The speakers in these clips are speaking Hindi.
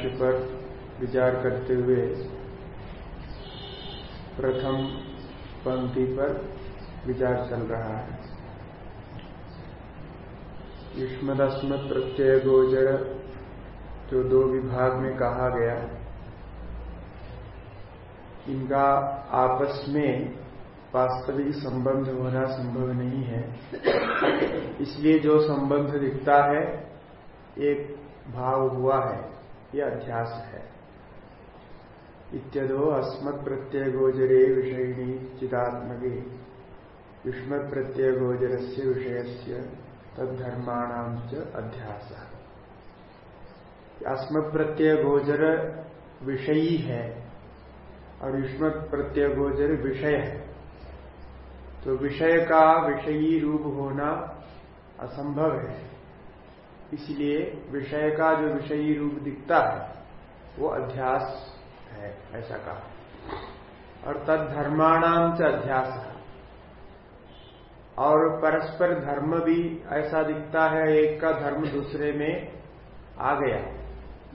भाष्य पर विचार करते हुए प्रथम पंक्ति पर विचार चल रहा है। युष्मदस्मत प्रत्यय गोचर, जो दो विभाग में कहा गया, इनका आपस में वास्तविक संबंध होना संभव नहीं है। इसलिए जो संबंध दिखता है, एक भाव हुआ है। यह अध्यास है। इत्यदो अस्मत् प्रत्यय गोचरे विषयिणी चिदात्मके। युष्मत् प्रत्यय गोचर से विषय से तद्धर्माणाम च अध्यास। अस्मत् प्रत्यय गोचर विषयी है और युष्मत प्रत्यय गोचर विषय है। तो विषय का विषयी रूप होना असंभव है। इसलिए विषय का जो विषयी रूप दिखता है, वो अध्यास है, ऐसा कहा। और तद धर्माणाम से अध्यास है। और परस्पर धर्म भी ऐसा दिखता है, एक का धर्म दूसरे में आ गया।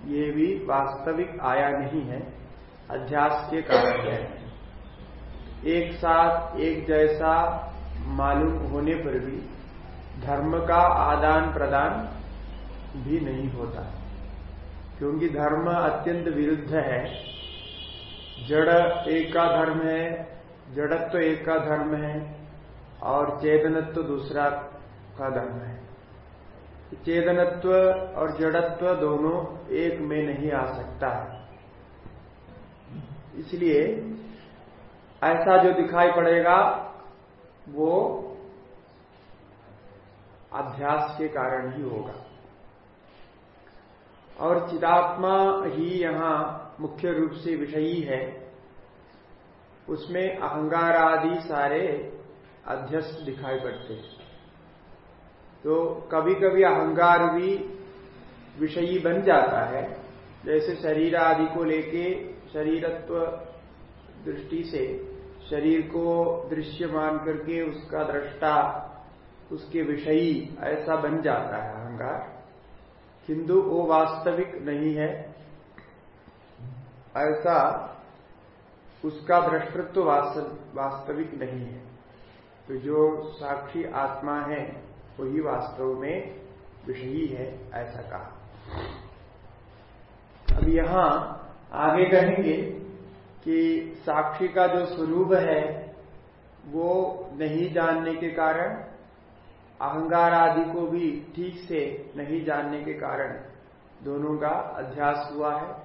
ये भी वास्तविक आया नहीं है, अध्यास के कारण है। एक साथ, एक जैसा मालूम होने पर भी धर्म का आदान प्रदान भी नहीं होता। क्योंकि धर्म अत्यंत विरुद्ध है। जड़ एक का धर्म है, जड़त्व तो एक का धर्म है, और चेतनत्व तो दूसरा का धर्म है। चेतनत्व और जड़त्व दोनों एक में नहीं आ सकता। है इसलिए ऐसा जो दिखाई पड़ेगा, वो अध्यास के कारण ही होगा। और चिदात्मा ही यहाँ मुख्य रूप से विषयी है। उसमें अहंगार आदि सारे अध्यस्त दिखाई पड़ते हैं। तो कभी कभी अहंकार भी विषयी बन जाता है। जैसे शरीर आदि को लेके शरीरत्व दृष्टि से शरीर को दृश्य मान करके उसका दृष्टा, उसके विषयी ऐसा बन जाता है अहंकार। किंतु वो वास्तविक नहीं है। ऐसा उसका भ्रष्टत्व वास्तविक नहीं है। तो जो साक्षी आत्मा है, वही वास्तव में विषयी है, ऐसा कहा। अब यहाँ आगे कहेंगे कि साक्षी का जो स्वरूप है, वो नहीं जानने के कारण अहंगार आदि को भी ठीक से नहीं जानने के कारण दोनों का अध्यास हुआ है।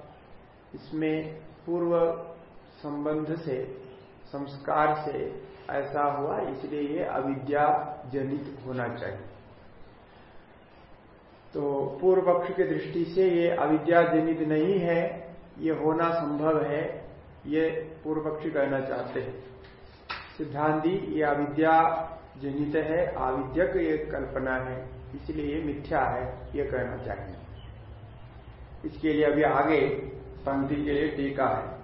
इसमें पूर्व संबंध से, संस्कार से ऐसा हुआ, इसलिए ये अविद्या जनित होना चाहिए। तो पूर्व पक्ष की दृष्टि से ये अविद्या जनित नहीं है, ये होना संभव है, ये पूर्व पक्षी कहना चाहते हैं। सिद्धांति, ये अविद्या जनित है, आविद्यक ये कल्पना है, इसलिए ये मिथ्या है, ये कहना चाहिए। इसके लिए अभी आगे पंक्ति के लिए टीका है।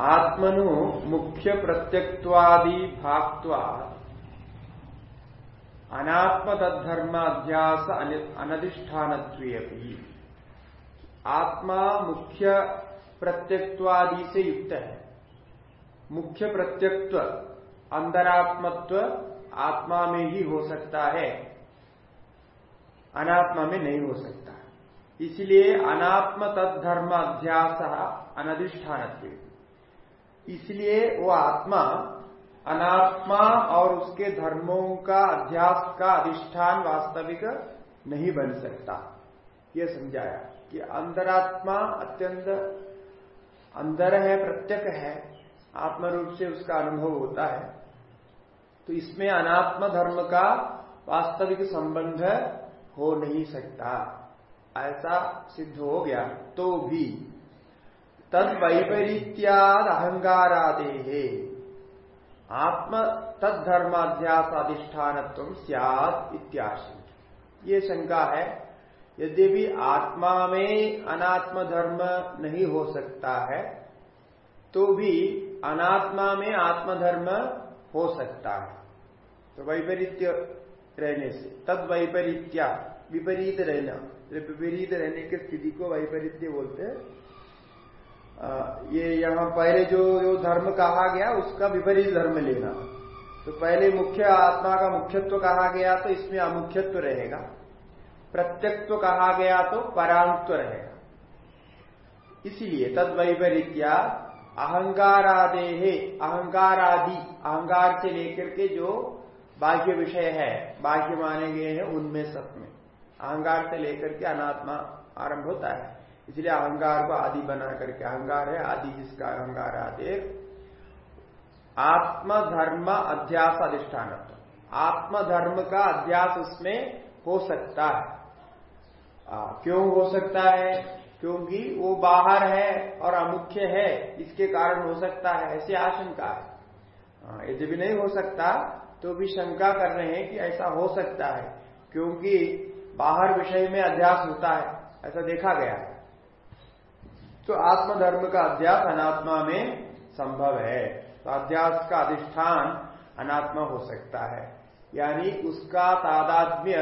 आत्मनु मुख्य प्रत्यक्वादि भागत्वा अनात्म तद्धर्माध्यास अनधिष्ठान आत्मा मुख्य प्रत्यक्वादि से युक्त है। मुख्य प्रत्यक्व अंतरात्मत्व आत्मा में ही हो सकता है। अनात्मा में नहीं हो सकता। इसलिए अनात्म तत्धर्म अध्यास अनधिष्ठान इसलिए वो आत्मा अनात्मा और उसके धर्मों का अध्यास का अधिष्ठान वास्तविक नहीं बन सकता। ये समझाया कि अंतरात्मा अत्यंत अंदर है प्रत्यक है। आत्म रूप से उसका अनुभव होता है। तो इसमें अनात्म धर्म का वास्तविक संबंध हो नहीं सकता। ऐसा सिद्ध हो गया। तो भी तद वैपरीत्याद अहंगारादे आत्म तद्धर्माध्यास अधिष्ठान सियाद ये शंका है, यद्यपि आत्मा में अनात्म धर्म नहीं हो सकता है तो भी अनात्मा में आत्मधर्म हो सकता है। तो वैपरीत्य रहने से। तद वैपरीत्या, विपरीत रहना विपरीत रहने की स्थिति को वैपरीत्य बोलते हैं। ये यहाँ पहले जो जो धर्म कहा गया, उसका विपरीत धर्म लेना। तो पहले मुख्य आत्मा का मुख्यत्व कहा गया तो इसमें अमुख्यत्व रहेगा। प्रत्यक्त्व कहा गया तो परांत्व रहेगा। इसीलिए तद वैपरीत्या अहंगारादे अहंगारादि अहंगार से लेकर के जो बाह्य विषय है बाह्य माने गए हैं उनमें सब में। अहंगार से लेकर के अनात्मा आरंभ होता है। इसलिए अहंगार को आदि बना करके अहंगार है आदि जिसका अहंगार आदि आत्मधर्म अध्यास अधिष्ठान आत्मधर्म का अध्यास उसमें हो सकता है। आ, क्यों हो सकता है? क्योंकि वो बाहर है और अमुख्य है इसके कारण हो सकता है ऐसी आशंका है। यदि भी नहीं हो सकता तो भी शंका कर रहे हैं कि ऐसा हो सकता है, क्योंकि बाहर विषय में अध्यास होता है, ऐसा देखा गया है। तो आत्मधर्म का अध्यास अनात्मा में संभव है। तो अध्यास का अधिष्ठान अनात्मा हो सकता है। यानी उसका तादात्म्य,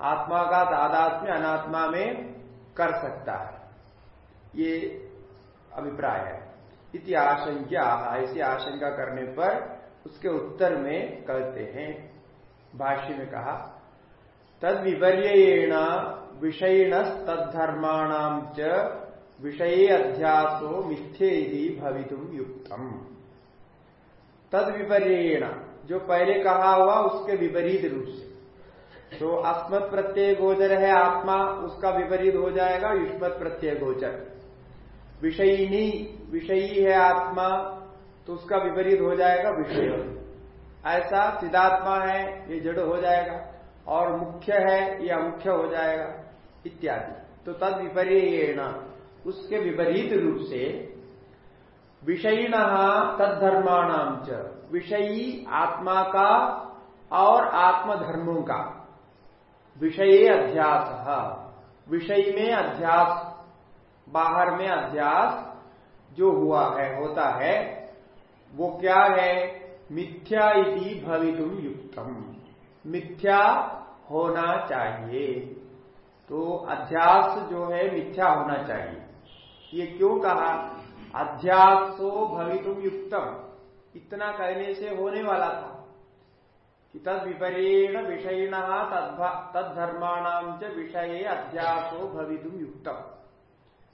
आत्मा का तादात्म्य अनात्मा में कर सकता है। ये अभिप्राय है। इति आशंका ऐसी आशंका करने पर उसके उत्तर में कहते हैं, भाष्य में कहा तद विपर्यण विषयण तद्धर्माणाम च विषय अध्यासो मिथ्येदि भवितुम युक्तम। तद विपर्यण जो पहले कहा हुआ उसके विपरीत रूप से। तो अस्मत् प्रत्यय गोचर है आत्मा, उसका विपरीत हो जाएगा युष्मत प्रत्यय गोचर। विषयिनी, विषयी है आत्मा तो उसका विपरीत हो जाएगा विषय ऐसा सिद्धात्मा है, ये जड़ हो जाएगा और मुख्य है, ये अमुख्य हो जाएगा, इत्यादि। तो तद विपर्य उसके विपरीत रूप से विषयिण तद्धर्माणाम च, विषयी आत्मा का और आत्मधर्मों का। विषय अध्यास, विषय में अध्यास, बाहर में अध्यास जो हुआ है, होता है वो क्या है? मिथ्या इति भवितुम युक्तम। मिथ्या होना चाहिए। तो अध्यास जो है, मिथ्या होना चाहिए। ये क्यों कहा? अध्यासो भवितुम युक्तम। इतना कहने से होने वाला था कि तद विपरीण विषयिण तद्धर्माणाम च विषय अध्यासो भवितुम युक्तम।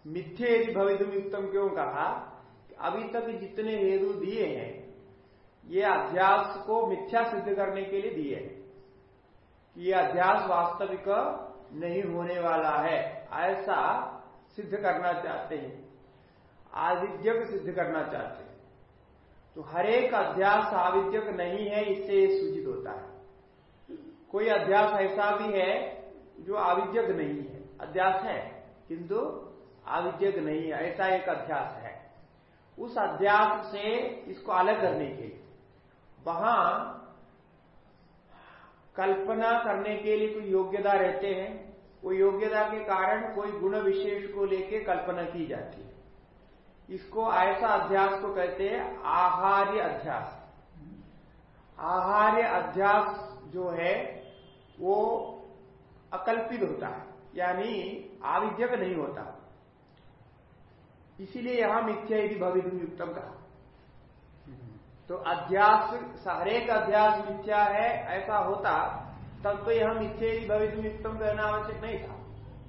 मिथ्य भवितुम युक्तम क्यों कहा? अभी तक जितने हेतु दिए हैं, ये अध्यास को मिथ्या सिद्ध करने के लिए दिए हैं ये अध्यास वास्तविक नहीं होने वाला है। ऐसा सिद्ध करना चाहते हैं। आविद्यक सिद्ध करना चाहते हैं। तो हरेक अध्यास आविद्यक नहीं है, इससे सूचित होता है। कोई अध्यास ऐसा भी है जो आविद्यक नहीं है। अध्यास है, किंतु आविद्यक नहीं है। ऐसा एक अध्यास है। उस अध्यास से इसको अलग करने के लिए। वहाँ कल्पना करने के लिए कोई योग्यता रहते हैं, वो योग्यता के कारण कोई गुण विशेष को लेके कल्पना की जाती है। इसको ऐसा अध्यास को कहते हैं आहार्य अध्यास। आहार्य अध्यास जो है, वो अकल्पित होता है, यानी आविद्यक नहीं होता। इसीलिए यहाँ मिथ्या यदि भविधुम युक्तम कहा। तो अध्यास हरेक अध्यास मिथ्या है, ऐसा होता, तब तो यह मिथ्या यदि भविधुम युक्तम कहना आवश्यक नहीं था।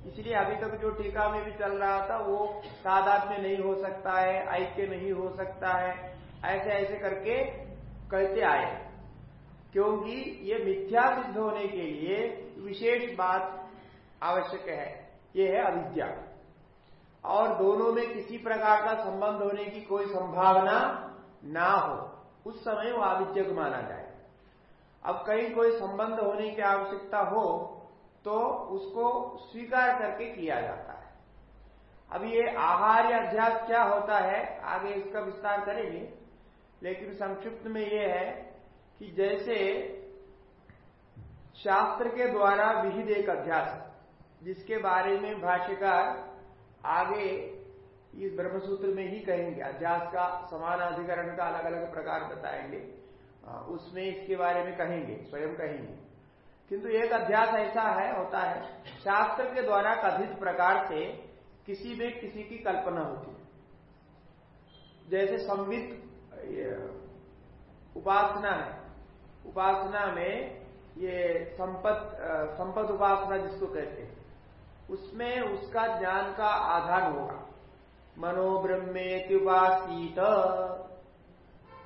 इसलिए अभी तक जो टीका में भी चल रहा था, वो तादाद में नहीं हो सकता है, ऐक्य नहीं हो सकता है ऐसे ऐसे करके कहते आए। क्योंकि ये मिथ्या सिद्ध होने के लिए विशेष बात आवश्यक है। ये है अविद्या। और दोनों में किसी प्रकार का संबंध होने की कोई संभावना ना हो, उस समय वो आविद्यक माना जाए। अब कहीं कोई संबंध होने की आवश्यकता हो तो उसको स्वीकार करके किया जाता है। अब ये आहार्य अध्यास क्या होता है, आगे इसका विस्तार करेंगे। लेकिन संक्षिप्त में ये है कि जैसे शास्त्र के द्वारा विहित एक अध्यास, जिसके बारे में भाष्यकार आगे इस ब्रह्मसूत्र में ही कहेंगे, अध्यास का समान अधिकरण का अलग अलग प्रकार बताएँगे। उसमें इसके बारे में कहेंगे, स्वयं कहेंगे। किंतु एक अध्यास ऐसा है, होता है, शास्त्र के द्वारा कथित प्रकार से किसी में किसी की कल्पना होती है। जैसे संवित उपासना है। उपासना में ये संपत संपत उपासना जिसको कहते हैं। उसमें उसका ज्ञान का आधार होगा। मनोब्रह्मेत्युपासीत।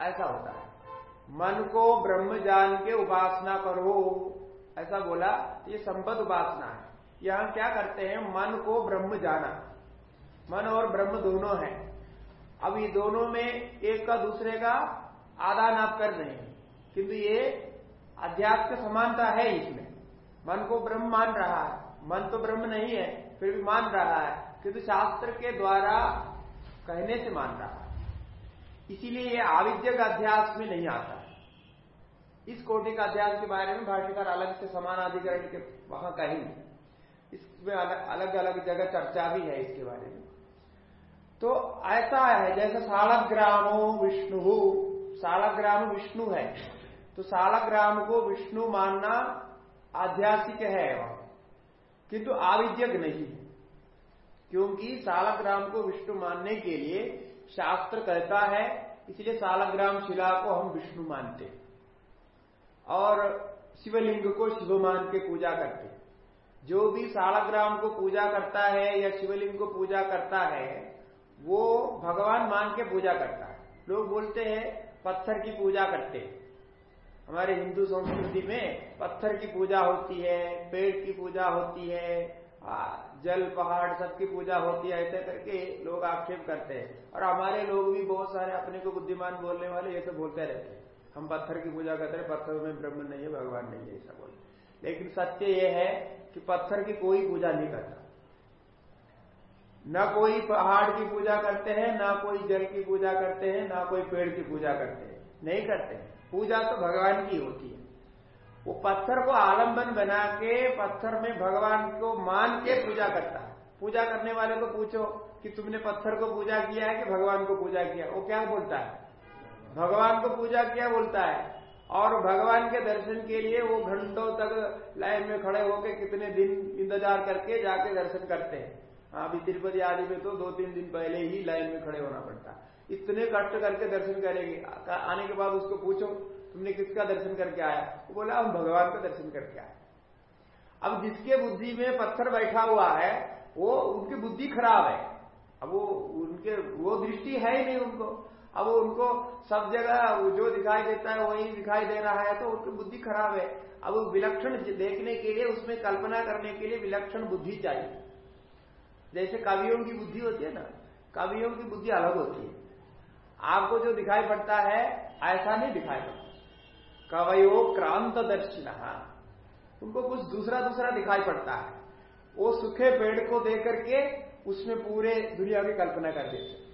ऐसा होता है। मन को ब्रह्म जान के उपासना करो। ऐसा बोला, ये संपद उपासना है। यहाँ क्या करते हैं? मन को ब्रह्म जाना। मन और ब्रह्म दोनों है। अब ये दोनों में एक का दूसरे का आदान आप कर रहे हैं। किंतु ये अध्यात्म समानता है इसमें। मन को ब्रह्म मान रहा है। मन तो ब्रह्म नहीं है, फिर भी मान रहा है, किंतु शास्त्र के द्वारा कहने से मान रहा है। इसीलिए ये आविद्यक अध्यास में नहीं आता। इस कोटि का अध्यास के बारे में भाष्यकार अलग से समान अधिकरण के वहाँ कहेंगे। इसमें अलग अलग अलग जगह चर्चा भी है इसके बारे में। तो ऐसा है, जैसे सालग्रामो विष्णु, सालग्राम विष्णु है। तो सालग्राम को विष्णु मानना आध्यासिक है वहाँ। किंतु आविद्यक नहीं है। क्योंकि सालग्राम को विष्णु मानने के लिए शास्त्र कहता है, इसलिए सालग्राम शिला को हम विष्णु मानते और शिवलिंग को शिव मान के पूजा करते जो भी सालग्राम को पूजा करता है या शिवलिंग को पूजा करता है, वो भगवान मान के पूजा करता है। लोग बोलते हैं, पत्थर की पूजा करते हैं। हमारे हिंदू संस्कृति में पत्थर की पूजा होती है, पेड़ की पूजा होती है जल, पहाड़ सबकी पूजा होती है, ऐसे करके लोग आक्षेप करते हैं। और हमारे लोग भी बहुत सारे अपने को बुद्धिमान बोलने वाले ये सब बोलते रहते हैं। हम पत्थर की पूजा करते हैं, पत्थर में ब्रह्म नहीं है, भगवान नहीं है, ऐसा बोलते लेकिन सत्य यह है कि पत्थर की कोई पूजा नहीं करता। न कोई पहाड़ की पूजा करते हैं, ना कोई जल की पूजा करते हैं, ना कोई पेड़ की पूजा करते हैं। नहीं करते। हैं पूजा तो भगवान की होती है। वो पत्थर को आलंबन बना के पत्थर में भगवान को मान के पूजा करता है। पूजा करने वाले को पूछो कि तुमने पत्थर को पूजा किया है कि भगवान को पूजा किया वो क्या बोलता है? भगवान को पूजा किया बोलता है? और भगवान के दर्शन के लिए वो घंटों तक लाइन में खड़े होकर कितने दिन इंतज़ार करके जाके दर्शन करते हैं। हाँ, अभी तिरुपति आदि में तो दो तीन दिन पहले ही लाइन में खड़े होना पड़ता इतने कष्ट करके दर्शन करेंगे। आने के बाद उसको पूछो, तुमने किसका दर्शन करके आया? वो बोला, हम भगवान का दर्शन करके आए। अब जिसके बुद्धि में पत्थर बैठा हुआ है, वो, उनकी बुद्धि खराब है। अब वो, उनके, वो दृष्टि है ही नहीं उनको। अब उनको, सब जगह जो दिखाई देता है, वही दिखाई दे रहा है तो उनकी बुद्धि खराब है। अब विलक्षण देखने के लिए, उसमें कल्पना करने के लिए विलक्षण बुद्धि चाहिए। जैसे कवियों की बुद्धि होती है ना, कवियों की बुद्धि अलग होती है। आपको जो दिखाई पड़ता है, ऐसा नहीं दिखाई पड़ता। कवयो क्रांत दर्शिना उनको कुछ दूसरा दूसरा दिखाई पड़ता है। वो सूखे पेड़ को देख करके उसमें पूरे दुनिया की कल्पना कर देते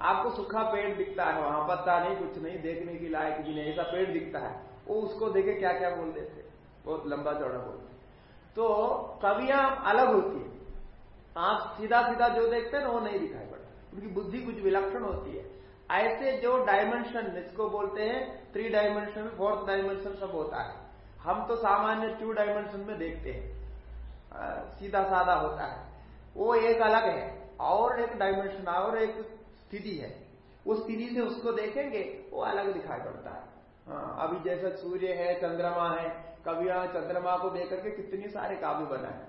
आपको सूखा पेड़ दिखता है, वहाँ पत्ता नहीं, कुछ नहीं, देखने की लायक भी नहीं, ऐसा पेड़ दिखता है। वो उसको देखे क्या क्या बोल देते बहुत लंबा चौड़ा बोलते तो कवियाँ अलग होती है। आप सीधा सीधा जो देखते हैं ना, वो नहीं दिखाई पड़ता। उनकी बुद्धि कुछ विलक्षण होती है। ऐसे जो डायमेंशन जिसको बोलते हैं थ्री डायमेंशन फोर्थ डायमेंशन सब होता है। हम तो सामान्य टू डायमेंशन में देखते हैं। सीधा साधा होता है। वो एक अलग है और एक डायमेंशन और एक स्थिति है। उस स्थिति से उसको देखेंगे वो अलग दिखाई पड़ता है। हाँ, अभी जैसा सूर्य है चंद्रमा है कभी यहाँ चंद्रमा को देख करके कितने सारे काव्य बना है।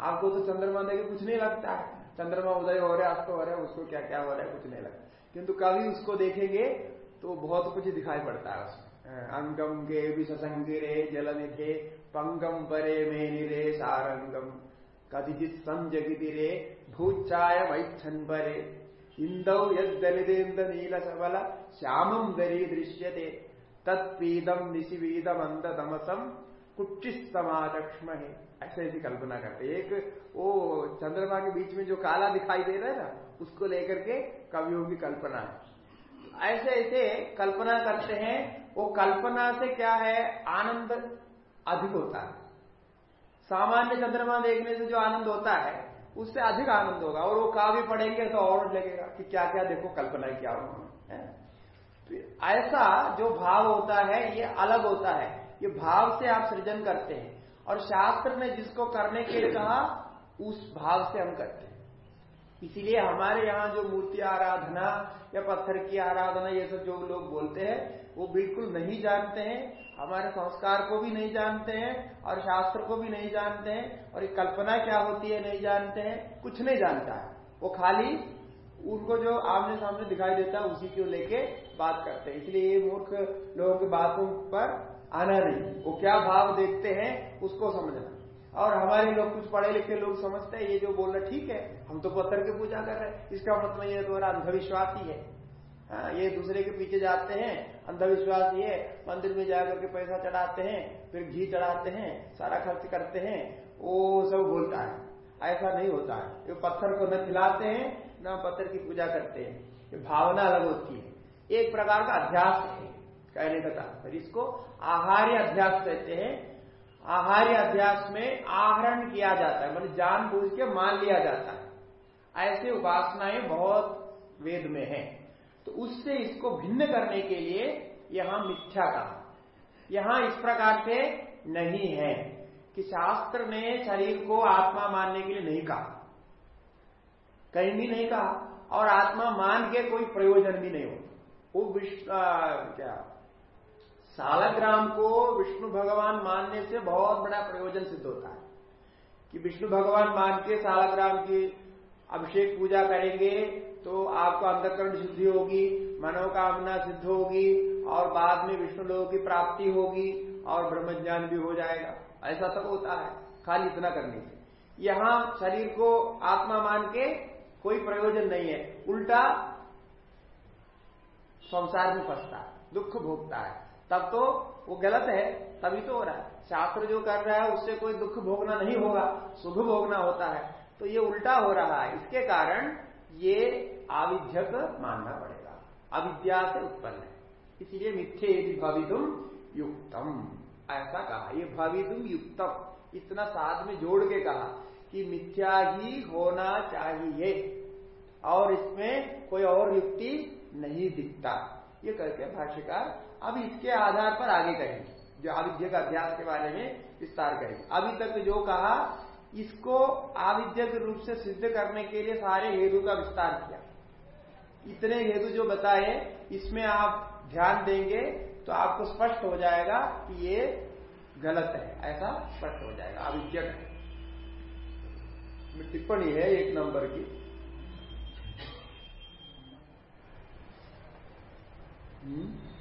आपको तो चंद्रमा देखे कुछ नहीं लगता है। चंद्रमा उदय हो रहा है अस्त हो रहा है उसको क्या क्या हो रहा है कुछ नहीं लगता। किंतु कभी उसको देखेंगे तो बहुत कुछ दिखाई पड़ता है उसमें। अंगम के विशंगिरे जल निधे पंगम परे मेनिरे सारंगम। कथिजित संजगिरे भूचाय वैच्छन परे। इंदौ यदलितेन्द्र नील सबल श्यामम दरी दृश्यते। तत्पीदम निशिवीदम अंधतमसम कुक्षिस्तमाचक्ष्म है ऐसे ऐसी कल्पना करते एक, वो चंद्रमा के बीच में जो काला दिखाई दे रहा है ना उसको लेकर के कवियों की कल्पना। है ऐसे ऐसे कल्पना करते हैं, वो कल्पना से क्या है? आनंद अधिक होता है। सामान्य चंद्रमा देखने से जो आनंद होता है, उससे अधिक आनंद होगा। और वो काव्य पढ़ेंगे तो और लगेगा कि क्या क्या देखो, कल्पना क्या उन्होंने तो ऐसा जो भाव होता है, ये अलग होता है। ये भाव से आप सृजन करते हैं। और शास्त्र ने जिसको करने के लिए कहा, उस भाव से हम करते इसीलिए हमारे यहाँ जो मूर्ति आराधना या पत्थर की आराधना ये सब जो लोग बोलते हैं, वो बिल्कुल नहीं जानते हैं, हमारे संस्कार को भी नहीं जानते हैं, और शास्त्र को भी नहीं जानते हैं, और ये कल्पना क्या होती है नहीं जानते हैं, कुछ नहीं जानता है। वो खाली उनको जो आमने सामने दिखाई देता है, उसी को लेके बात करते हैं। इसलिए ये मूर्ख लोगों की बातों पर आना नहीं। वो क्या भाव देखते हैं, उसको समझना। और हमारे लोग कुछ पढ़े लिखे लोग समझते हैं ये जो बोल रहे ठीक है हम तो पत्थर की पूजा कर रहे हैं। इसका मतलब ये तो अंधविश्वास ही। है आ, हाँ, ये दूसरे के पीछे जाते हैं अंधविश्वास ये मंदिर में जाकर के पैसा चढ़ाते हैं फिर घी चढ़ाते हैं सारा खर्च करते हैं वो सब बोलता है। ऐसा नहीं होता है। ये पत्थर को न खिलाते हैं न पत्थर की पूजा करते हैं। ये भावना अलग होती है। एक प्रकार का अध्यास है। कहने का तात्पर्य इसको आहार्य अध्यास कहते हैं। आहार्य अभ्यास में आहरण किया जाता है मतलब जानबूझ के मान लिया जाता है। ऐसे उपासनाएँ बहुत वेद में है। तो उससे इसको भिन्न करने के लिए यहाँ मिथ्या कहा। यहाँ इस प्रकार से नहीं है कि शास्त्र ने शरीर को आत्मा मानने के लिए नहीं कहा। कहीं भी नहीं कहा। और आत्मा मान के कोई प्रयोजन भी नहीं होता। वो विश्व क्या? सालग्राम को विष्णु भगवान मानने से बहुत बड़ा प्रयोजन सिद्ध होता है। कि विष्णु भगवान मान के सालग्राम की अभिषेक पूजा करेंगे तो आपको अंधकरण सिद्धि होगी, मनोकामना सिद्ध होगी, और बाद में विष्णु लोगों की प्राप्ति होगी, और ब्रह्म ज्ञान भी हो जाएगा। ऐसा सब होता है, खाली इतना करने से। यहाँ शरीर को आत्मा मान के कोई प्रयोजन नहीं है, उल्टा संसार में फंसता है, दुख भोगता है। तब तो वो गलत है, तभी तो हो रहा है। शास्त्र जो कर रहा है, उससे कोई दुख भोगना नहीं होगा, सुख भोगना होता है। तो ये उल्टा हो रहा है। इसके कारण ये आविध्यक मानना पड़ेगा। अविद्या से उत्पन्न है। इसलिए मिथ्ये यदि भवितुम युक्तम। ऐसा कहा। ये भवितुम युक्तम। इतना साथ में जोड़ के कहा कि मिथ्या ही होना चाहिए। और इसमें कोई और युक्ति नहीं दिखता। ये करके भाष्यकार अब इसके आधार पर आगे करेंगे जो आविद्यक अभ्यास के बारे में विस्तार करेंगे अभी तक जो कहा, इसको आविध्यक रूप से सिद्ध करने के लिए सारे हेतु का विस्तार किया। इतने हेतु जो बताए, इसमें आप ध्यान देंगे तो आपको स्पष्ट हो जाएगा कि ये गलत है। ऐसा स्पष्ट हो जाएगा। आविध्यक टिप्पणी है एक नंबर की। हम्म।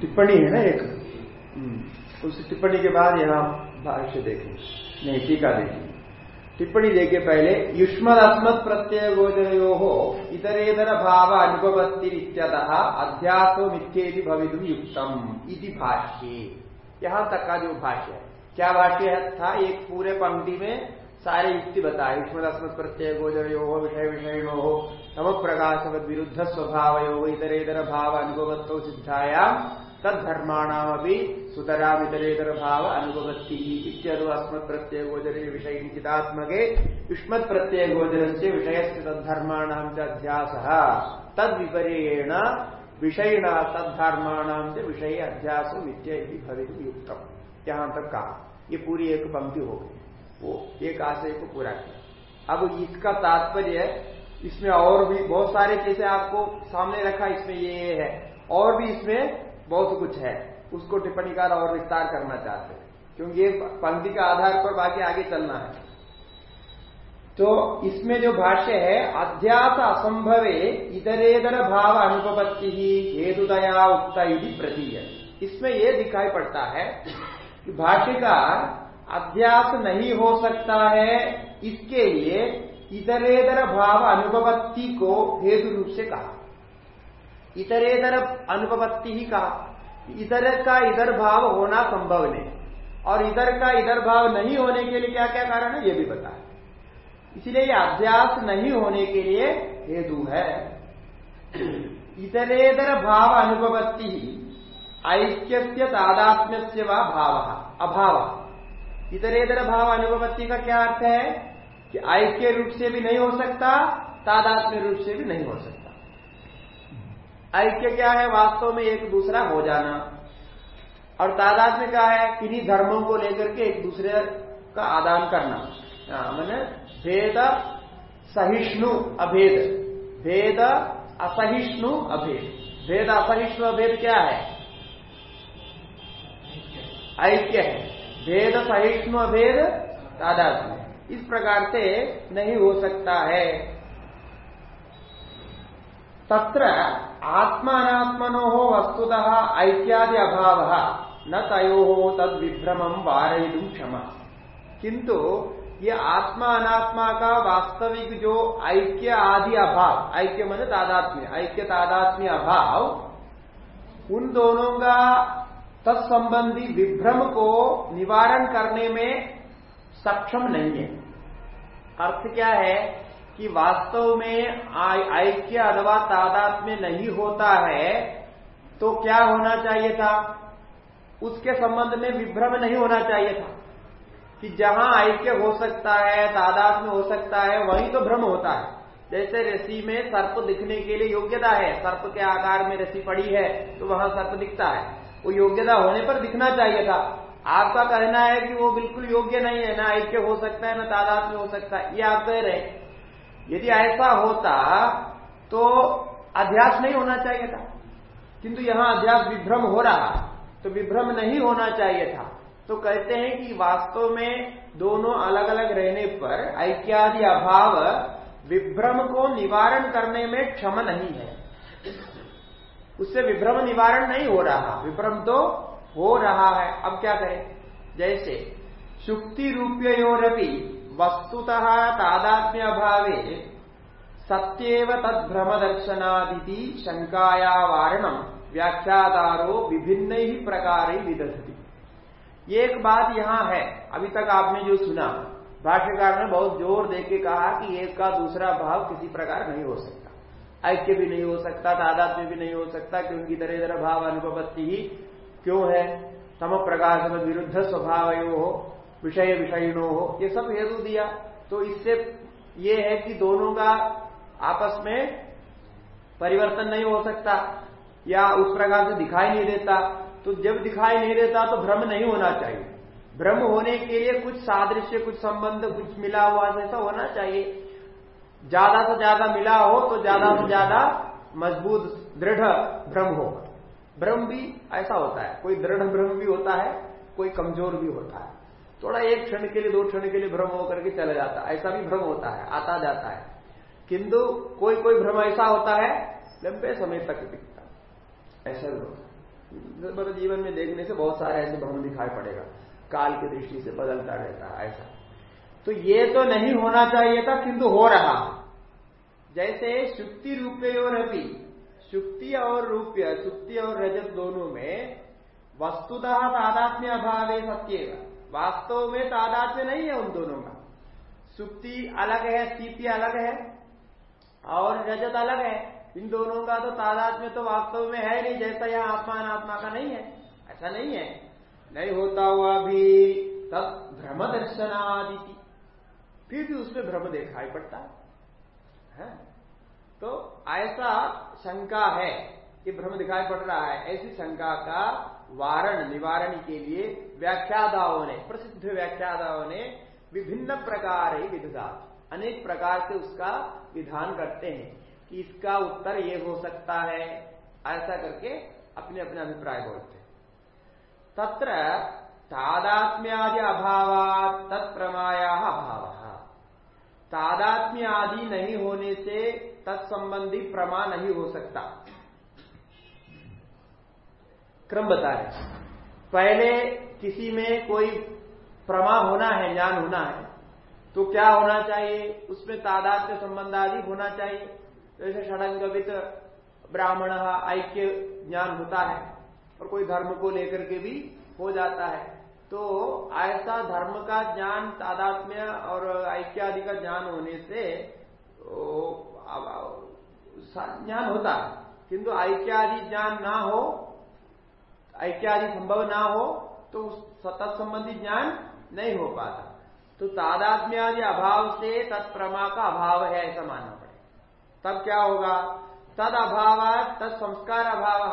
टिप्पणी है ना एक। उस टिप्पणी के बाद यहाँ भाष्य देखें। नहीं, टीका देखें। टिप्पणी देखे पहले युष्मद अस्मत् प्रत्यय गोचरो हो इतरेतर भाव अनुपत्ति अध्यासो मिथ्ये भवितुम युक्तम इति भाष्य। यहाँ तक का जो भाष्य है। क्या भाष्य था एक पूरे पंक्ति में सारे युक्ति बताए युष्मद अस्मत् प्रत्यय गोचरो हो विषय विषयणो हो नव प्रकाश विरुद्ध स्वभाव इतरेतर भाव अनुभवत्व सिद्धायाम तद्धर्माणाम भी सुतराम इतरेतर भाव अनुभवती इत्यदु अस्मत् प्रत्यय गोचर विषय चितात्मके युष्मत् प्रत्यय गोचर से विषय से तद्धर्माणाम अध्यास। तद विपर्येण विषयण तद्धर्माणाम से विषय अध्यास विद्य भवित युक्तम यहाँ तक कहा ये पूरी एक पंक्ति हो गई। वो। एक आशय को पूरा किया। अब इसका तात्पर्य इसमें और भी बहुत सारे जैसे आपको सामने रखा, इसमें ये है। और भी इसमें बहुत कुछ है। उसको टिप्पणी टिप्पणीकार और विस्तार करना चाहते हैं। क्योंकि ये पंक्ति का आधार पर बाकी आगे चलना है। तो इसमें जो भाष्य है, अध्यास असंभवे इतरेतर भाव अनुपत्ति ही हेतुदया उक्ता प्रतीय इसमें यह दिखाई पड़ता है कि भाष्यकार अध्यास नहीं हो सकता है। इसके लिए इतरेतर भाव अनुपत्ति को हेतु रूप से कहा। इतरेतर अनुपत्ति ही कहा। इधर का इधर भाव होना संभव नहीं। और इधर का इधर भाव नहीं होने के लिए क्या क्या कारण है, ये भी बताया। इसलिए ये अभ्यास नहीं होने के लिए हेतु है। इतरेतर भाव अनुपत्ति ऐक्य तादात्म्य व भाव, अभाव। इतरेतर भाव अनुपत्ति का क्या अर्थ है? कि ऐक्य रूप से भी नहीं हो सकता तादात्म्य रूप से भी नहीं हो सकता। ऐक्य क्या है? वास्तव में एक दूसरा हो जाना। और तादाद में क्या है? किन्हीं धर्मों को लेकर के एक दूसरे का आदान करना। हाँ, मैंने भेद सहिष्णु अभेद। भेद असहिष्णु अभेद। भेद असहिष्णु अभेद क्या है? ऐक्य है। भेद सहिष्णु अभेद तादाद में इस प्रकार से नहीं हो सकता है। तत्र आत्मात्मनो वस्तुतः ऐक्यादि अभाव। न तयो तद विभ्रमम वारयितुम क्षमा। किंतु ये आत्मा अनात्मा का वास्तविक जो ऐक्य आदि अभाव, ऐक्य मन तादात्म्य ऐक्य तादात्म्य अभाव, उन दोनों का तत्संबंधी विभ्रम को निवारण करने में सक्षम नहीं है। अर्थ क्या है कि वास्तव में ऐक्य अथवा तादात में नहीं होता है तो क्या होना चाहिए था? उसके संबंध में विभ्रम नहीं होना चाहिए था। कि जहाँ ऐक्य हो सकता है तादाद में हो सकता है, वहीं तो भ्रम होता है। जैसे रसी में सर्प दिखने के लिए योग्यता है। सर्प के आकार में रसी पड़ी है तो वहाँ सर्प दिखता है। वो योग्यता होने पर दिखना चाहिए था। आपका कहना है कि वो बिल्कुल योग्य नहीं है, ना ऐक्य हो सकता है, ना तादाद में हो सकता है, ये आप कह रहे यदि ऐसा होता तो अध्यास नहीं होना चाहिए था। किंतु यहाँ अध्यास विभ्रम हो रहा तो विभ्रम नहीं होना चाहिए था। तो कहते हैं कि वास्तव में दोनों अलग अलग रहने पर ऐक्यादि अभाव विभ्रम को निवारण करने में क्षम नहीं है। उससे विभ्रम निवारण नहीं हो रहा। विभ्रम तो हो रहा है। अब क्या करें? जैसे शुक्ति रूपयोरपी वस्तुतः तादात्म्य अभावे सत्यव तद्भ्रम दर्शनादि शंकाया वारणम व्याख्यादारो विभिन्न ही प्रकार विदधती। एक बात यहाँ है, अभी तक आपने जो सुना, भाष्यकार ने बहुत ज़ोर देके कहा कि एक का दूसरा भाव किसी प्रकार नहीं हो सकता। ऐक्य भी नहीं हो सकता, तादात्म्य भी नहीं हो सकता क्योंकि तरह तरह भाव अनुपत्ति ही क्यों है? तम प्रकाश में विरुद्ध स्वभाव हो, विषय विषयणो हो, ये सब हेतु दिया। तो इससे ये है कि दोनों का आपस में परिवर्तन नहीं हो सकता, या उस प्रकार से दिखाई नहीं देता। तो जब दिखाई नहीं देता तो भ्रम नहीं होना चाहिए। भ्रम होने के लिए कुछ सादृश्य, कुछ संबंध, कुछ मिला हुआ ऐसा होना चाहिए। ज़्यादा से ज़्यादा मिला हो तो ज़्यादा से ज़्यादा मज़बूत दृढ़ भ्रम होगा भ्रम भी ऐसा होता है, कोई दृढ़ भ्रम भी होता है, कोई कमज़ोर भी होता है। थोड़ा एक क्षण के लिए, दो क्षण के लिए भ्रम होकर के चला जाता है, ऐसा भी भ्रम होता है, आता जाता है। किंतु कोई कोई भ्रम ऐसा होता है, लंबे समय तक दिखता ऐसा भी होता है। जीवन में देखने से बहुत सारे ऐसे भ्रम दिखाई पड़ेगा। काल की दृष्टि से बदलता रहता है, ऐसा। तो ये तो नहीं होना चाहिए था, किंतु हो रहा। जैसे शुक्ति रुपये और अभी शुक्ति और रूप्य, शुक्ति और रजत दोनों में वस्तुतः तादात्म्य अभाव है सत्य वास्तव में तादात्म्य नहीं है उन दोनों का सुक्ति अलग है, स्थिति अलग है, और रजत अलग है। इन दोनों का तो तादात्म्य तो वास्तव में है नहीं, जैसा यह आत्मा आत्मा का नहीं है। ऐसा नहीं है। नहीं होता हुआ भी तब भ्रम दर्शनादिति फिर भी उसमें भ्रम दिखाई पड़ता है। तो ऐसा शंका है कि भ्रम दिखाई पड़ रहा है। ऐसी शंका का वारण, निवारण के लिए व्याख्यादाओं ने, प्रसिद्ध व्याख्यादाओं ने विभिन्न प्रकार ही विधा अनेक प्रकार से उसका विधान करते हैं कि इसका उत्तर ये हो सकता है। ऐसा करके अपने अपने अभिप्राय बोलते हैं। तत्र तादात्म्यादि अभाव तत्प्रमाया अभाव। तादात्म्य आदि नहीं होने से तत्संबंधी प्रमा नहीं हो सकता। क्रम बता रहे पहले किसी में कोई प्रमा होना है, ज्ञान होना है तो क्या होना चाहिए? उसमें तादात्म्य संबंध आदि होना चाहिए। जैसे षडंगवित ब्राह्मण ऐक्य ज्ञान होता है और कोई धर्म को लेकर के भी हो जाता है। तो ऐसा धर्म का ज्ञान, तादात्म्य और ऐक्य आदि का ज्ञान होने से ज्ञान होता है। किंतु ऐक्य आदि ज्ञान ना हो ऐक्य आदि संभव ना हो तो सतत संबंधी ज्ञान नहीं हो पाता। तो तादात्म्य आदि अभाव से तत्प्रमा का अभाव है, ऐसा मानना पड़े तब क्या होगा? तद अभाव तत्संस्कार अभाव।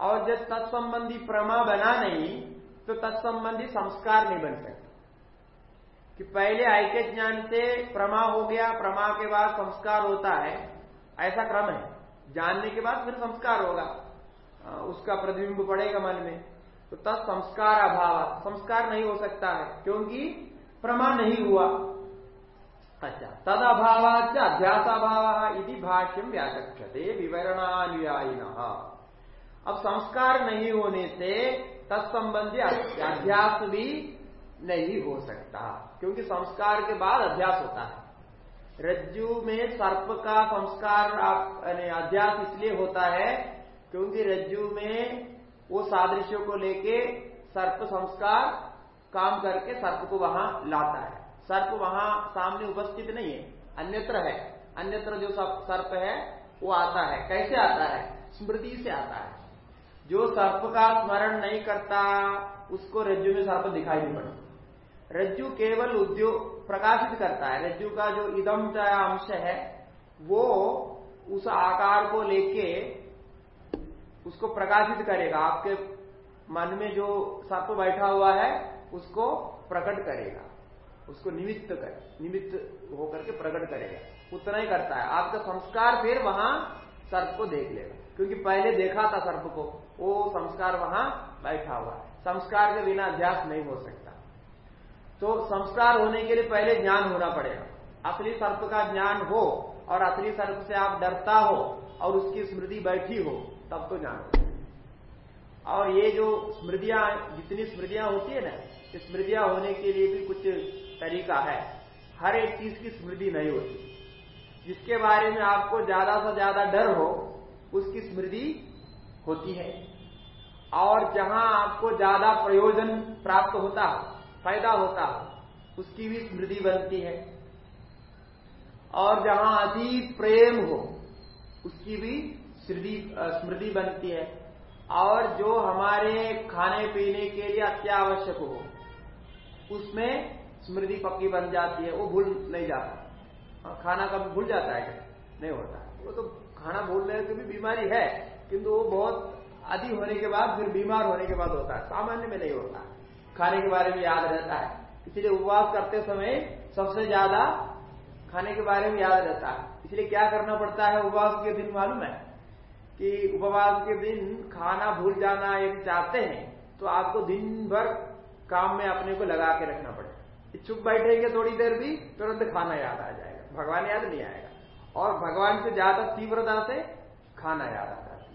और जब तत्संबंधी प्रमा बना नहीं तो तत्संबंधी संस्कार नहीं बन सकते। कि पहले ऐक्य ज्ञान से प्रमा हो गया, प्रमा के बाद संस्कार होता है, ऐसा क्रम है। जानने के बाद फिर संस्कार होगा। उसका प्रतिबिंब पड़ेगा मन में। तो तत्संस्कार अभाव, संस्कार नहीं हो सकता है, क्योंकि प्रमा नहीं हुआ। अच्छा तद अभाव अध्यास अभाव यदि भाष्यम व्याचक्षते विवरणानुयायी अब संस्कार नहीं होने से तत्संबंधी अध्यास भी नहीं हो सकता, क्योंकि संस्कार के बाद अध्यास होता है। रज्जु में सर्प का संस्कार अध्यास इसलिए होता है, क्योंकि रज्जु में वो सादृश्यों को लेके सर्प संस्कार काम करके सर्प को वहाँ लाता है। सर्प वहाँ सामने उपस्थित नहीं है, अन्यत्र है। अन्यत्र जो सर्प है, वो आता है। कैसे आता है? स्मृति से आता है। जो सर्प का स्मरण नहीं करता, उसको रज्जु में सर्प दिखाई नहीं पड़ता। रज्जु केवल उद्योग प्रकाशित करता है। रज्जु का जो इदम अंश है, वो उस आकार को लेके उसको प्रकाशित करेगा। आपके मन में जो सर्प बैठा हुआ है, उसको प्रकट करेगा। उसको निमित्त कर, निमित्त होकर के प्रकट करेगा। उतना ही करता है। आपका संस्कार फिर वहाँ सर्प को देख लेगा। क्योंकि पहले देखा था सर्प को, वो संस्कार वहाँ बैठा हुआ है। संस्कार के बिना अध्यास नहीं हो सकता। तो संस्कार होने के लिए पहले ज्ञान होना पड़ेगा। असली सर्प का ज्ञान हो और असली सर्प से आप डरता हो और उसकी स्मृति बैठी हो, तब तो ज्ञान और ये जो स्मृतियाँ, जितनी स्मृतियाँ होती है ना स्मृतियाँ होने के लिए भी कुछ तरीका है। हर एक चीज़ की स्मृति नहीं होती। जिसके बारे में आपको ज़्यादा से ज़्यादा डर हो उसकी स्मृति होती है। और जहाँ आपको ज़्यादा प्रयोजन प्राप्त होता फ़ायदा होता उसकी भी स्मृति बनती है। और जहाँ अति प्रेम हो उसकी भी स्मृति बनती है। और जो हमारे खाने पीने के लिए अत्यावश्यक हो उसमें स्मृति पक्की बन जाती है वो भूल नहीं जाता। हाँ, खाना कभी भूल जाता है क्या? नहीं होता। वो तो खाना भूल भूलने की भी बीमारी है, किंतु वो बहुत आदि होने के बाद फिर बीमार होने के बाद होता है। सामान्य में नहीं होता। खाने के बारे में याद रहता है। इसलिए उपवास करते समय सबसे ज़्यादा खाने के बारे में याद रहता है। इसलिए क्या करना पड़ता है उपवास के दिन मालूम है? कि उपवास के दिन खाना भूल जाना यदि चाहते हैं तो आपको दिन भर काम में अपने को लगा के रखना पड़ेगा। चुप बैठेंगे थोड़ी देर भी, तुरंत खाना याद आ जाएगा। भगवान याद नहीं आएगा। और भगवान से ज़्यादा तीव्रता से खाना याद आता है।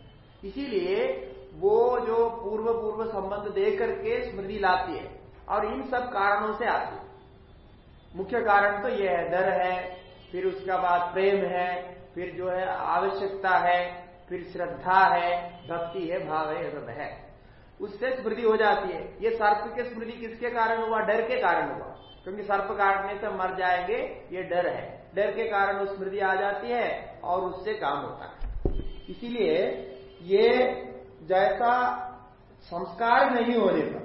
इसीलिए वो जो पूर्व पूर्व संबंध दे करके स्मृति लाती है और इन सब कारणों से आती है। मुख्य कारण तो यह है, डर है, फिर उसका बाद प्रेम है, फिर जो है आवश्यकता है, फिर श्रद्धा है, भक्ति है, भाव है सब है। उससे स्मृति हो जाती है। ये सर्प के स्मृति किसके कारण हुआ? डर के कारण हुआ। क्योंकि सर्प काटने से मर जाएँगे, ये डर है। डर के कारण वो स्मृति आ जाती है और उससे काम होता है। इसीलिए ये जैसा संस्कार नहीं होने पर,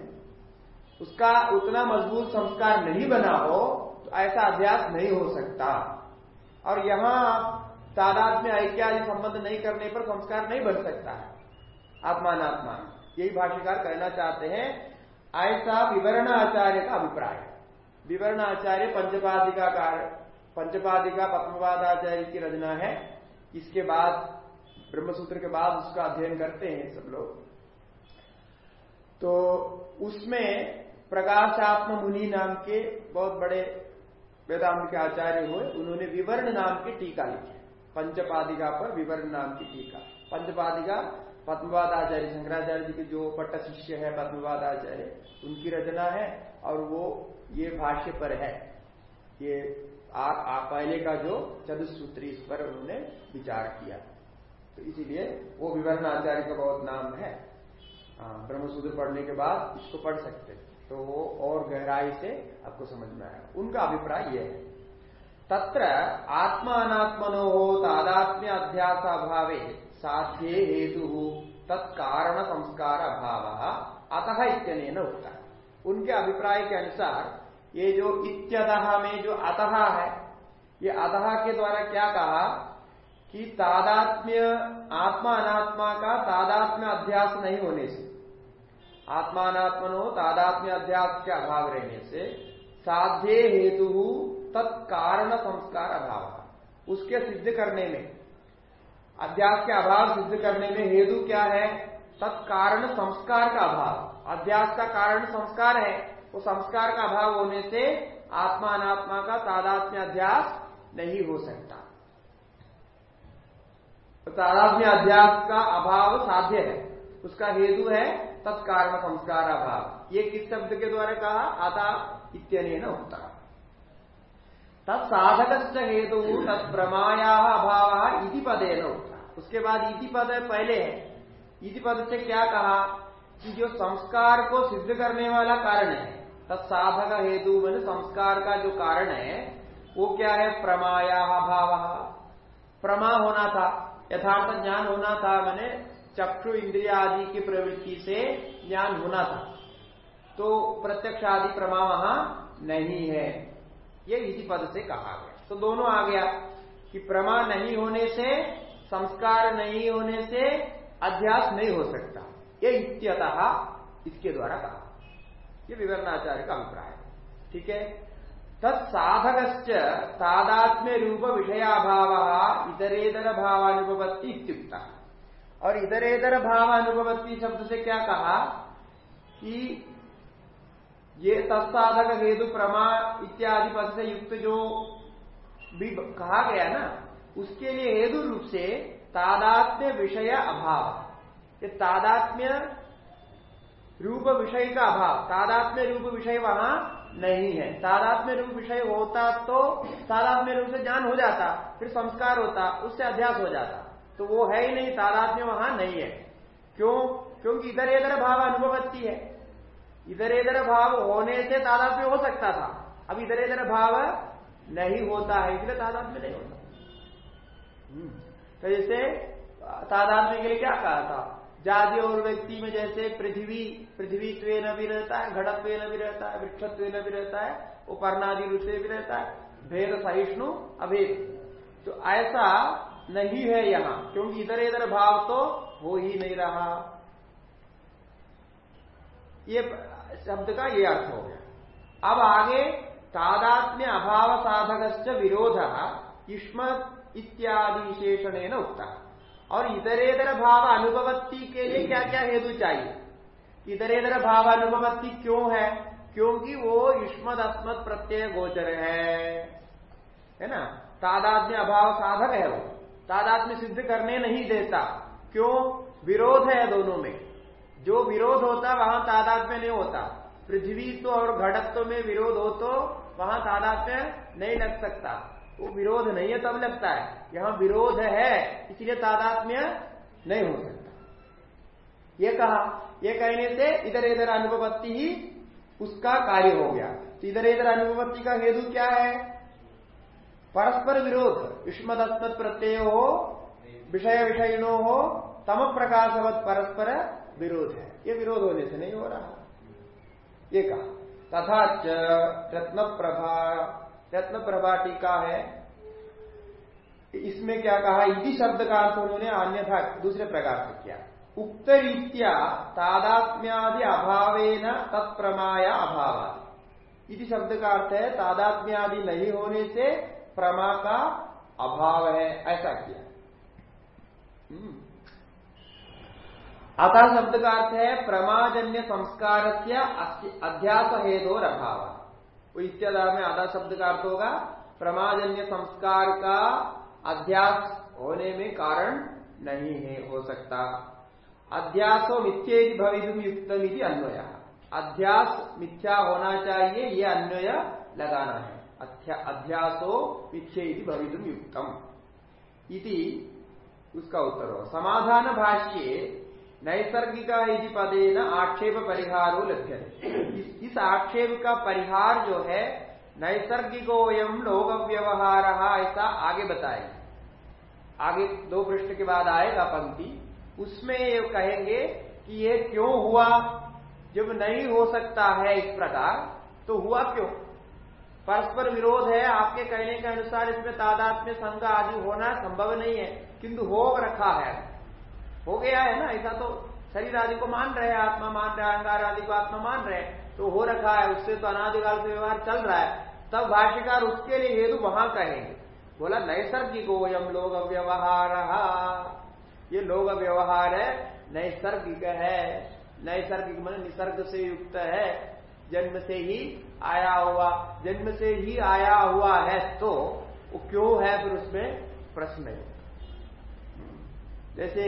उसका उतना मज़बूत संस्कार नहीं बना हो तो ऐसा अभ्यास नहीं हो सकता। और यहाँ तादाद में ऐक्यादि संबंध नहीं करने पर संस्कार नहीं बन सकता है। आत्मात्मा यही भाष्यकार कहना चाहते हैं, ऐसा विवरण आचार्य का अभिप्राय। विवरण आचार्य पंचपादिका कार्य पंचपादिका पद्मवादाचार्य की रचना है। इसके बाद, ब्रह्मसूत्र के बाद उसका अध्ययन करते हैं सब लोग। तो उसमें प्रकाशात्म मुनि नाम के बहुत बड़े वेदांत के आचार्य हुए। उन्होंने विवर्ण नाम की टीका लिखी पंचपादिका पर विवर्ण नाम की टीका। पंचपादिका पद्मवाद आचार्य शंकराचार्य जी के जो पट्ट शिष्य है पद्मवाद आचार्य उनकी रचना है और वो ये भाष्य पर है। ये आप, आप पहले का जो चतुसूत्री इस पर उन्होंने विचार किया। तो इसीलिए वो विवरण आचार्य का बहुत नाम है। ब्रह्मसूत्र पढ़ने के बाद इसको पढ़ सकते तो वो और गहराई से आपको समझ में उनका अभिप्राय यह है। तत्र आत्मात्मनो तादात्म्य अध्यास अभावे साध्य हेतु तत्कारण संस्कार अभाव अतः इत्यन उत्तर उनके अभिप्राय के अनुसार ये जो इत्यतः में जो अतः है, ये अतः के द्वारा क्या कहा? कि तादात्म्य आत्मा अनात्मा का तादात्म्य अध्यास नहीं होने से आत्मा आत्मात्मनो तादात्म्य अध्यास के अभाव रहने से साध्य हेतु तत्कारण संस्कार अभाव। उसके सिद्ध करने में, अध्यास के अभाव सिद्ध करने में हेतु क्या है? तत्कारण संस्कार का अभाव। अध्यास का कारण संस्कार है। वो संस्कार का अभाव होने से आत्मा अनात्मा का तादात्म्य अध्यास नहीं हो सकता। तो तादात्म्य अध्यास का अभाव साध्य है। उसका हेतु है तत्कारण संस्कार अभाव। ये किस शब्द के द्वारा कहा? आता इत्यन उत्तर। तत्साधक हेतु तत्प्रमाया अभाव इति पदेन उत्तर। उसके बाद इति पद पहले है। इति पद से क्या कहा? कि जो संस्कार को सिद्ध करने वाला कारण है तत्साधक हेतु मन संस्कार का जो कारण है, वो क्या है? प्रमाया भाव। प्रमा होना था, यथार्थ ज्ञान होना था, मैंने चक्षु इंद्रिया आदि की प्रवृत्ति से ज्ञान होना था। तो प्रत्यक्ष आदि प्रमा वहाँ नहीं है। ये इसी पद से कहा गया। तो दोनों आ गया कि प्रमा नहीं होने से, संस्कार नहीं होने से अध्यास नहीं हो सकता। ये इत्यतः इसके द्वारा कहा। ये विवरणाचार्य का अभिप्राय ठीक है? तत्साधक तादात्म्य रूप विषयाभाव इतरेतर भावानुपत्ति इत्युक्ता। और इतरेतर भावानुपत्ति शब्द से क्या कहा? कि ये तत्साधक हेतु प्रमा इत्यादि पद से युक्त जो भी कहा गया ना, उसके लिए हेतु रूप से तादात्म्य विषय अभाव ये तादात्म्य रूप विषय का अभाव तादात्म्य रूप विषय वहाँ नहीं है। तादात्म्य रूप विषय होता तो तादात्म्य रूप से ज्ञान हो जाता, फिर संस्कार होता, उससे अध्यास हो जाता। तो वो है ही नहीं, तादात्म्य वहाँ नहीं है। क्यों? क्योंकि इधर इधर भाव अनुभवती है। इधर इधर भाव होने से तादात्म्य हो सकता था। अब इधर इधर भाव नहीं होता है, इसलिए तादात्म्य नहीं होता। हम्म। तो जैसे, तादात्म्य के लिए क्या कहा था? जाति और व्यक्ति में जैसे पृथ्वी पृथ्वी न भी रहता है घड़त्व भी रहता है वृक्षत्व भी रहता है, उपर्णादि रूप से भी रहता है, भेद सहिष्णु, अभेद। तो ऐसा नहीं है यहाँ, क्योंकि इधर इधर भाव तो हो ही नहीं रहा। ये शब्द का ये अर्थ हो गया। अब आगे, तादात्म्य अभाव साधक विरोध, युष्म इत्यादि विशेषण उत्ता और इतरेतर भाव अनुभवत्ति के लिए क्या क्या हेतु चाहिए? इतरेतर भाव अनुभवत्ति क्यों है? क्योंकि वो युष्मद प्रत्यय गोचर है। है ना? तादात्म्य अभाव साधक है वो। तादात्म्य सिद्ध करने नहीं देता। क्यों? विरोध है दोनों में। जो विरोध होता, वहाँ तादात्म्य नहीं होता। पृथ्वी तो और घटत्व में विरोध हो तो वहाँ तादात्म्य नहीं लग सकता। वो विरोध नहीं है, तब लगता है। यहाँ विरोध है, इसलिए तादात्म्य नहीं हो सकता। ये कहा, ये कहने से इधर इधर अनुपत्ति ही उसका कार्य हो गया। तो इधर इधर अनुपत्ति का हेतु क्या है? परस्पर विरोध, युष्मदस्मत प्रत्यय हो विषय विषयिणो हो, तम प्रकाशवत परस्पर विरोध है। ये विरोध होने से नहीं हो रहा। ये कहा, तथा रत्न प्रभा रत्न प्रभा टीका है। इसमें क्या कहा? इसी शब्द का अर्थ उन्होंने अन्यथा दूसरे प्रकार से किया। उक्त रीत्या तादात्म्यादि अभावेन तत्प्रमाया अभाव इति शब्द का अर्थ है, तादात्म्यादि नहीं होने से प्रमा का अभाव है। ऐसा किया। हम्म। अतः शब्द का अर्थ है, प्रमाजन्य संस्कार से अध्यास हेतोर अभाव वो इत्यादार में आधा शब्द का अर्थ होगा, प्रमाजन्य संस्कार का अध्यास होने में कारण नहीं है, हो सकता। अध्यासो मिथ्ये भविधुम युक्तम अन्वय। अध्यास मिथ्या होना चाहिए, ये अन्वय लगाना है। अध्यासो मिथ्ये भविधुम युक्तम। इति उसका उत्तर हो समाधान भाष्य नैसर्गिक पदे न आक्षेप परिहारो लभ्य इस, आक्षेप का परिहार जो है नैसर्गिकोयम लोक व्यवहार ऐसा आगे बताए आगे दो पृष्ठ के बाद आएगा पंक्ति। उसमें ये कहेंगे कि ये क्यों हुआ? जब नहीं हो सकता है इस प्रकार तो हुआ क्यों? परस्पर विरोध है आपके कहने के अनुसार इसमें तादाद में संघ आदि होना संभव नहीं है। किंतु हो रखा है। हो गया है ना, ऐसा तो शरीर आदि को मान रहे हैं, आत्मा मान रहे अहंकार आदि को आत्मा मान रहे तो हो रखा है, उससे तो अनादिकाल से व्यवहार चल रहा है। तब भाष्यकार उसके लिए हेतु वहाँ कहेंगे। बोला, नैसर्गिक हो यम लोग व्यवहार ये लोग व्यवहार है, नैसर्गिक है। नैसर्गिक मन निसर्ग से युक्त है। जन्म से ही आया हुआ, जन्म से ही आया हुआ है तो वो क्यों है, फिर उसमें प्रश्न है। जैसे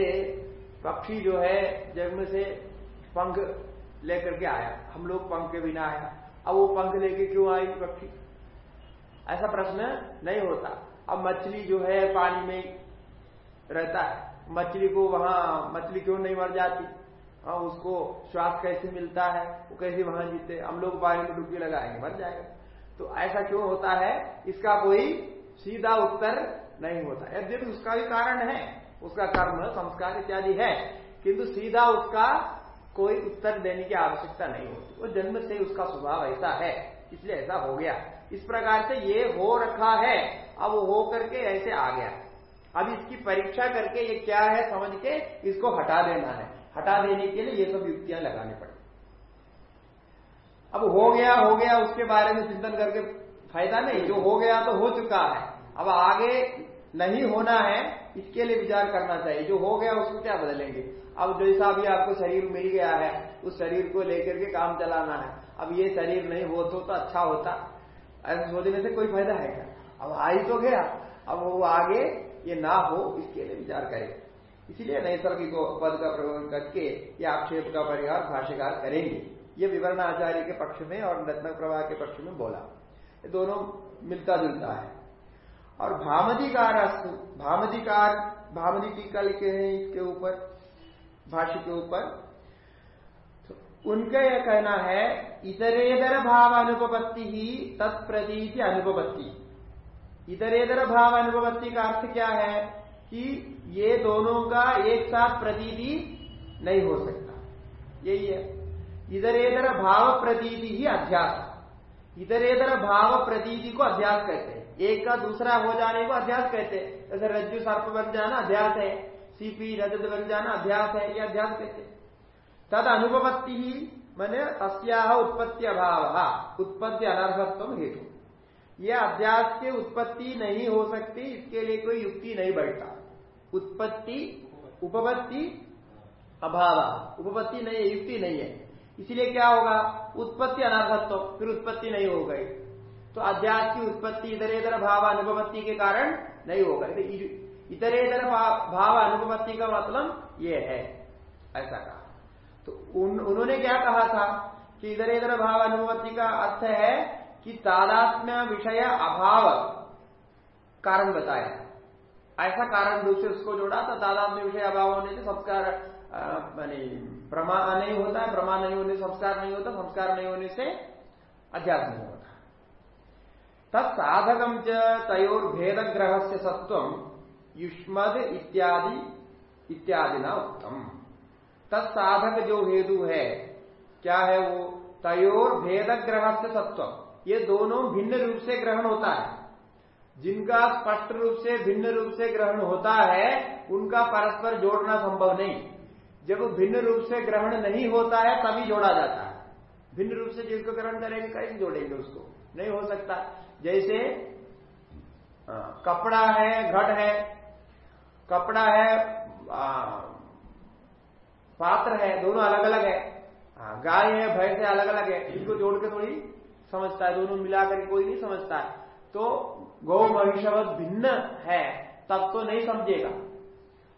पक्षी जो है, जन्म से पंख लेकर के आया। हम लोग पंख के बिना आया। अब वो पंख लेके क्यों आई पक्षी? ऐसा प्रश्न नहीं होता। अब मछली जो है, पानी में रहता है। मछली को वहाँ, मछली क्यों नहीं मर जाती? हाँ उसको श्वास कैसे मिलता है? वो कैसे वहाँ जीते? हम लोग पानी में डुबकी लगाएँगे, मर जाएगा। तो ऐसा क्यों होता है? इसका कोई सीधा उत्तर नहीं होता। यद्यपि उसका भी कारण है। उसका कर्म, संस्कार इत्यादि है, किंतु सीधा उसका कोई उत्तर देने की आवश्यकता नहीं होती। वो जन्म से उसका स्वभाव ऐसा है, इसलिए ऐसा हो गया। इस प्रकार से ये हो रखा है, अब हो करके ऐसे आ गया। अब इसकी परीक्षा करके ये क्या है समझ के इसको हटा देना है। हटा देने के लिए ये सब युक्तियाँ लगानी पड़े अब हो गया हो गया, उसके बारे में चिंतन करके फ़ायदा नहीं। जो हो गया तो हो चुका है। अब आगे नहीं होना है इसके लिए विचार करना चाहिए। जो हो गया उसको क्या बदलेंगे? अब जैसा भी आपको शरीर मिल गया है उस शरीर को लेकर के काम चलाना है। अब ये शरीर नहीं हो तो, तो अच्छा होता। ऐसे सोचने से कोई फ़ायदा है क्या? अब आ ही तो गया। अब वो आगे ये ना हो इसके लिए विचार करें। इसीलिए नैसर्गिक पद का प्रयोग करके ये आक्षेप का परिहार भाष्यकार करेंगे। ये विवरण आचार्य के पक्ष में और रत्न प्रवाह के पक्ष में बोला। ये दोनों मिलता जुलता है। और भामधिकार अस्तु। भामधिकार भामधि टीका लिखे हैं इसके ऊपर, भाष्य के ऊपर। तो उनका यह कहना है इतरेतर भाव अनुपत्ति ही तत्प्रतीति अनुपत्ति इतरेतर भाव अनुपत्ति का अर्थ क्या है कि ये दोनों का एक साथ प्रतीति नहीं हो सकता। यही है। इधरेतर भाव प्रतीति ही अध्यास इधरेतर भाव प्रतीति को अध्यास कहते हैं। एक का दूसरा हो जाने को अध्यास कहते हैं। जैसे रज्जु सर्प बन जाना, अध्यास है। सीपी रजत बन जाना, अध्यास है यह अध्यास कहते तद अनुपत्ति ही, मैंने तस्या उत्पत्ति अभाव, उत्पत्ति अनर्हत्व हेतु। यह अध्यास के उत्पत्ति नहीं हो सकती, इसके लिए कोई युक्ति नहीं बैठता उत्पत्ति, उपपत्ति, अभाव। उपपत्ति नहीं युक्ति नहीं है। इसलिए क्या होगा? उत्पत्ति अनर्हत्व फिर उत्पत्ति नहीं हो गई। तो अध्यास की उत्पत्ति इधर इधर भाव अनुपत्ति के कारण नहीं होगा। इतरेतर भाव अनुपत्ति का मतलब ये है ऐसा कहा। तो उन, उन्होंने क्या कहा था कि इधर इधर भाव अनुपत्ति का अर्थ है कि तादात्म्य विषय अभाव कारण बताया। ऐसा कारण से उसको जोड़ा था तादात्म्य विषय अभाव होने से संस्कार प्रमाण नहीं होता है प्रमाण नहीं होने से संस्कार नहीं होता संस्कार नहीं होने से अध्यात्म होता तत्साधकम च तयोर्भेद ग्रह से सत्व युष्मद इत्यादि इत्यादि ना उत्तम। तत्साधक जो हेतु है, क्या है वो? तयोर भेद ग्रह से सत्व ये दोनों भिन्न रूप से ग्रहण होता है। जिनका स्पष्ट रूप से भिन्न रूप से ग्रहण होता है, उनका परस्पर जोड़ना संभव नहीं। जब भिन्न रूप से ग्रहण नहीं होता है, तभी जोड़ा जाता है। भिन्न रूप से जिसको ग्रहण करेंगे, कैसे जोड़ेंगे उसको? नहीं हो सकता। जैसे कपड़ा है घट है कपड़ा है आ, पात्र है दोनों अलग अलग है गाय है भैंस है अलग अलग है। इनको जोड़ के थोड़ी समझता है दोनों मिलाकर कोई नहीं समझता है। तो गौ महिषवत भिन्न है तब तो नहीं समझेगा।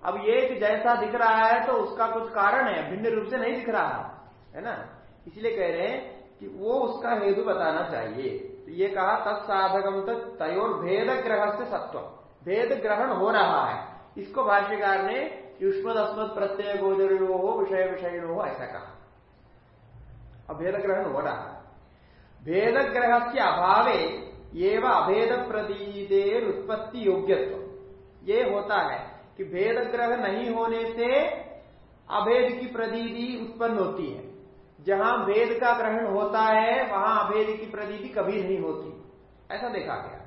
अब एक जैसा दिख रहा है तो उसका कुछ कारण है भिन्न रूप से नहीं दिख रहा है ना? इसलिए कह रहे हैं कि वो उसका हेतु बताना चाहिए। ये कहा तत्साधकम तयोर भेद ग्रह से सत्व भेद ग्रहण हो रहा है। इसको भाष्यकार ने युष्मद अस्मद प्रत्यय गोचरो हो विषय विषय हो ऐसा कहा। अब भेद ग्रहण हो रहा भेद ग्रह के अभावे एवं अभेद प्रतीदेर उत्पत्ति योग्यत्व ये होता है कि भेद ग्रह नहीं होने से अभेद की प्रतीति उत्पन्न होती है। जहाँ भेद का ग्रहण होता है, वहाँ अभेद की प्रतीति कभी नहीं होती। ऐसा देखा गया।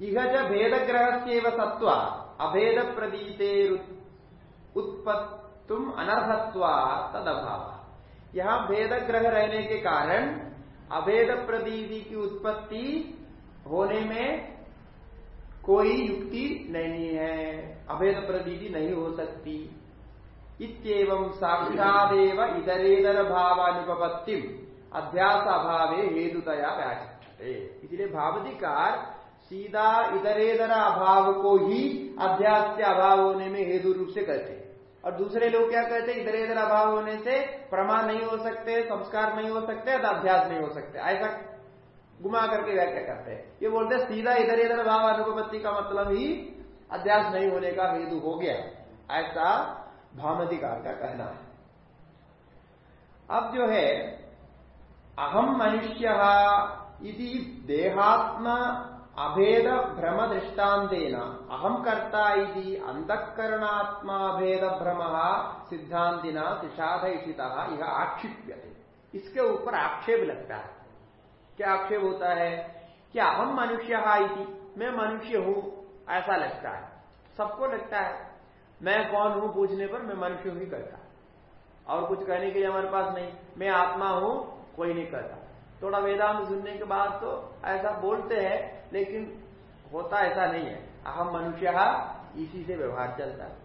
यह जब भेद ग्रह से सत्वा अभेद प्रतीतेर उत्पत्तुम अनर्हत्वा तद अभाव यहाँ भेद ग्रह रहने के कारण अभेद प्रतीति की उत्पत्ति होने में कोई युक्ति नहीं है। अभेद प्रतीति नहीं हो सकती। इतम साक्षादेव इधरेदर भावानुपत्ति अध्यास अभावे हेतुतया व्याचते इसलिए भावधिकार, सीधा इधरेदर अभाव को ही अध्यास के अभाव होने में हेतु रूप से कहते हैं। और दूसरे लोग क्या कहते हैं? इधर इधर अभाव होने से प्रमाण नहीं हो सकते, संस्कार नहीं हो सकते अभ्यास नहीं हो सकते। ऐसा घुमा करके व्याख्या करते हैं। ये बोलते हैं, सीधा इधर इधर भाव अनुपत्ति का मतलब ही अध्यास नहीं होने का हेतु हो गया। ऐसा भामधिकार का कहना है अब जो है अहम मनुष्य इति देहात्मा अभेद भ्रम दृष्टान्तेन। अहम कर्ता इति अंतकरणात्मा भेद भ्रम सिद्धांतिना सिषाद यह आक्षिप्यते। इसके ऊपर आक्षेप लगता है। क्या आक्षेप होता है? कि अहम मनुष्य इति, मैं मनुष्य हूँ, ऐसा लगता है। सबको लगता है। मैं कौन हूँ पूछने पर? मैं मनुष्य ही करता। और कुछ कहने के लिए हमारे पास नहीं। मैं आत्मा हूँ, कोई नहीं करता। थोड़ा वेदांत सुनने के बाद तो ऐसा बोलते हैं, लेकिन होता ऐसा नहीं है। अहम मनुष्य इसी से व्यवहार चलता है।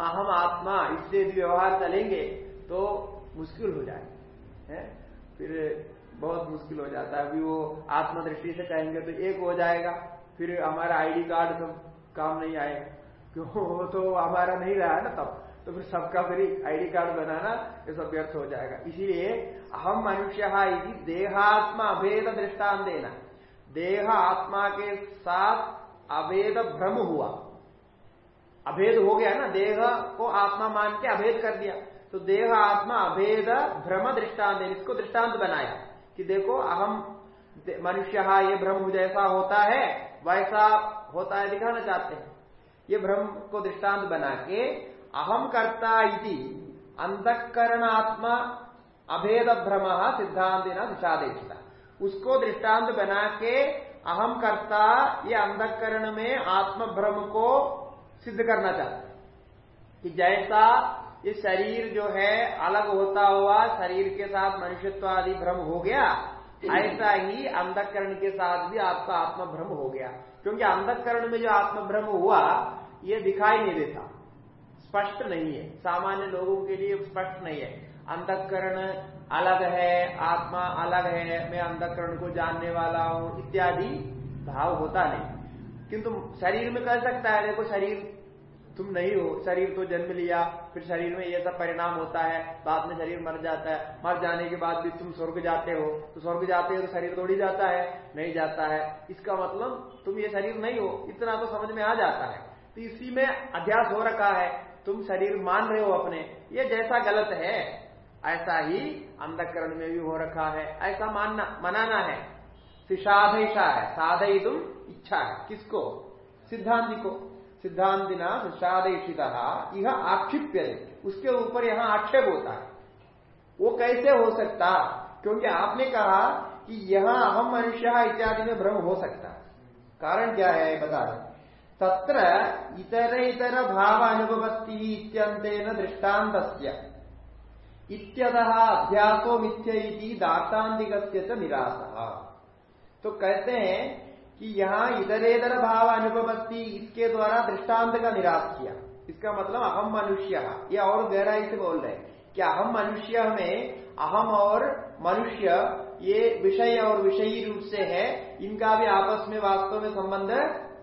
अहम आत्मा इससे यदि व्यवहार चलेंगे तो मुश्किल हो जाए है? फिर बहुत मुश्किल हो जाता है। अभी वो आत्मदृष्टि से कहेंगे तो एक हो जाएगा। फिर हमारा आईडी कार्ड सब काम नहीं आएगा। क्यों वो तो हमारा नहीं रहा ना तब। तो फिर सबका फिर आईडी कार्ड बनाना ये सब व्यर्थ हो जाएगा। इसीलिए अहम मनुष्य देहात्मा अभेद दृष्टान देना। देह आत्मा के साथ अभेद भ्रम हुआ। अभेद हो गया ना, देह को आत्मा मान के अभेद कर दिया। तो देह आत्मा अभेद भ्रम दृष्टांत इसको दृष्टांत बनाया कि देखो अहम मनुष्य ये भ्रम जैसा होता है, वैसा होता है दिखाना चाहते हैं। ये भ्रम को दृष्टांत बना के अहम करता इति, अंतकरणात्मा अभेद भ्रम सिद्धांत दिशादेशता उसको दृष्टांत बना के अहम करता ये अंधकरण में आत्म भ्रम को सिद्ध करना चाहते कि जैसा ये शरीर जो है अलग होता हुआ शरीर के साथ मनुष्यत्व आदि भ्रम हो गया, ऐसा ही अंधकरण के साथ भी आपका आत्म भ्रम हो गया। क्योंकि अंधकरण में जो आत्म भ्रम हुआ ये दिखाई नहीं देता। स्पष्ट नहीं है। सामान्य लोगों के लिए स्पष्ट नहीं है। अंतकरण अलग है, आत्मा अलग है, मैं अंधकरण को जानने वाला हूँ, इत्यादि भाव होता नहीं। किंतु शरीर में कर सकता है। देखो, शरीर, तुम नहीं हो, शरीर तो जन्म लिया, फिर शरीर में ये सब परिणाम होता है। बाद में शरीर मर जाता है। मर जाने के बाद भी तुम स्वर्ग जाते हो। तो स्वर्ग जाते हो तो शरीर तोड़ी जाता है, नहीं जाता है। इसका मतलब तुम ये शरीर नहीं हो, इतना तो समझ में आ जाता है। तो इसी में अध्यास हो रखा है। तुम शरीर मान रहे हो अपने। ये जैसा गलत है, ऐसा ही अंधकरण में भी हो रखा है। ऐसा मानना, मनाना है। साधैषा है साधई तुम इच्छा है। किसको? सिद्धांति को। सिद्धांतिना सुषादित यह आक्षिप्य उसके ऊपर यहाँ आक्षेप होता है। वो कैसे हो सकता? क्योंकि आपने कहा कि यहाँ अहम मनुष्य इत्यादि में भ्रम हो सकता। है कारण क्या है, बता दें। तत्र इतर इतर भाव अनुभवती इत्यंतेन दृष्टांत इत्यतः अध्यासो मिथ्य दार्टान्तिक निराश तो कहते हैं कि यहाँ इधरेधर भाव अनुपत्ति इसके द्वारा दृष्टांत का निराश किया इसका मतलब अहम मनुष्य। ये और गहराई से बोल रहे हैं कि अहम मनुष्य में अहम और मनुष्य ये विषय और विषयी रूप से है, इनका भी आपस में वास्तव में संबंध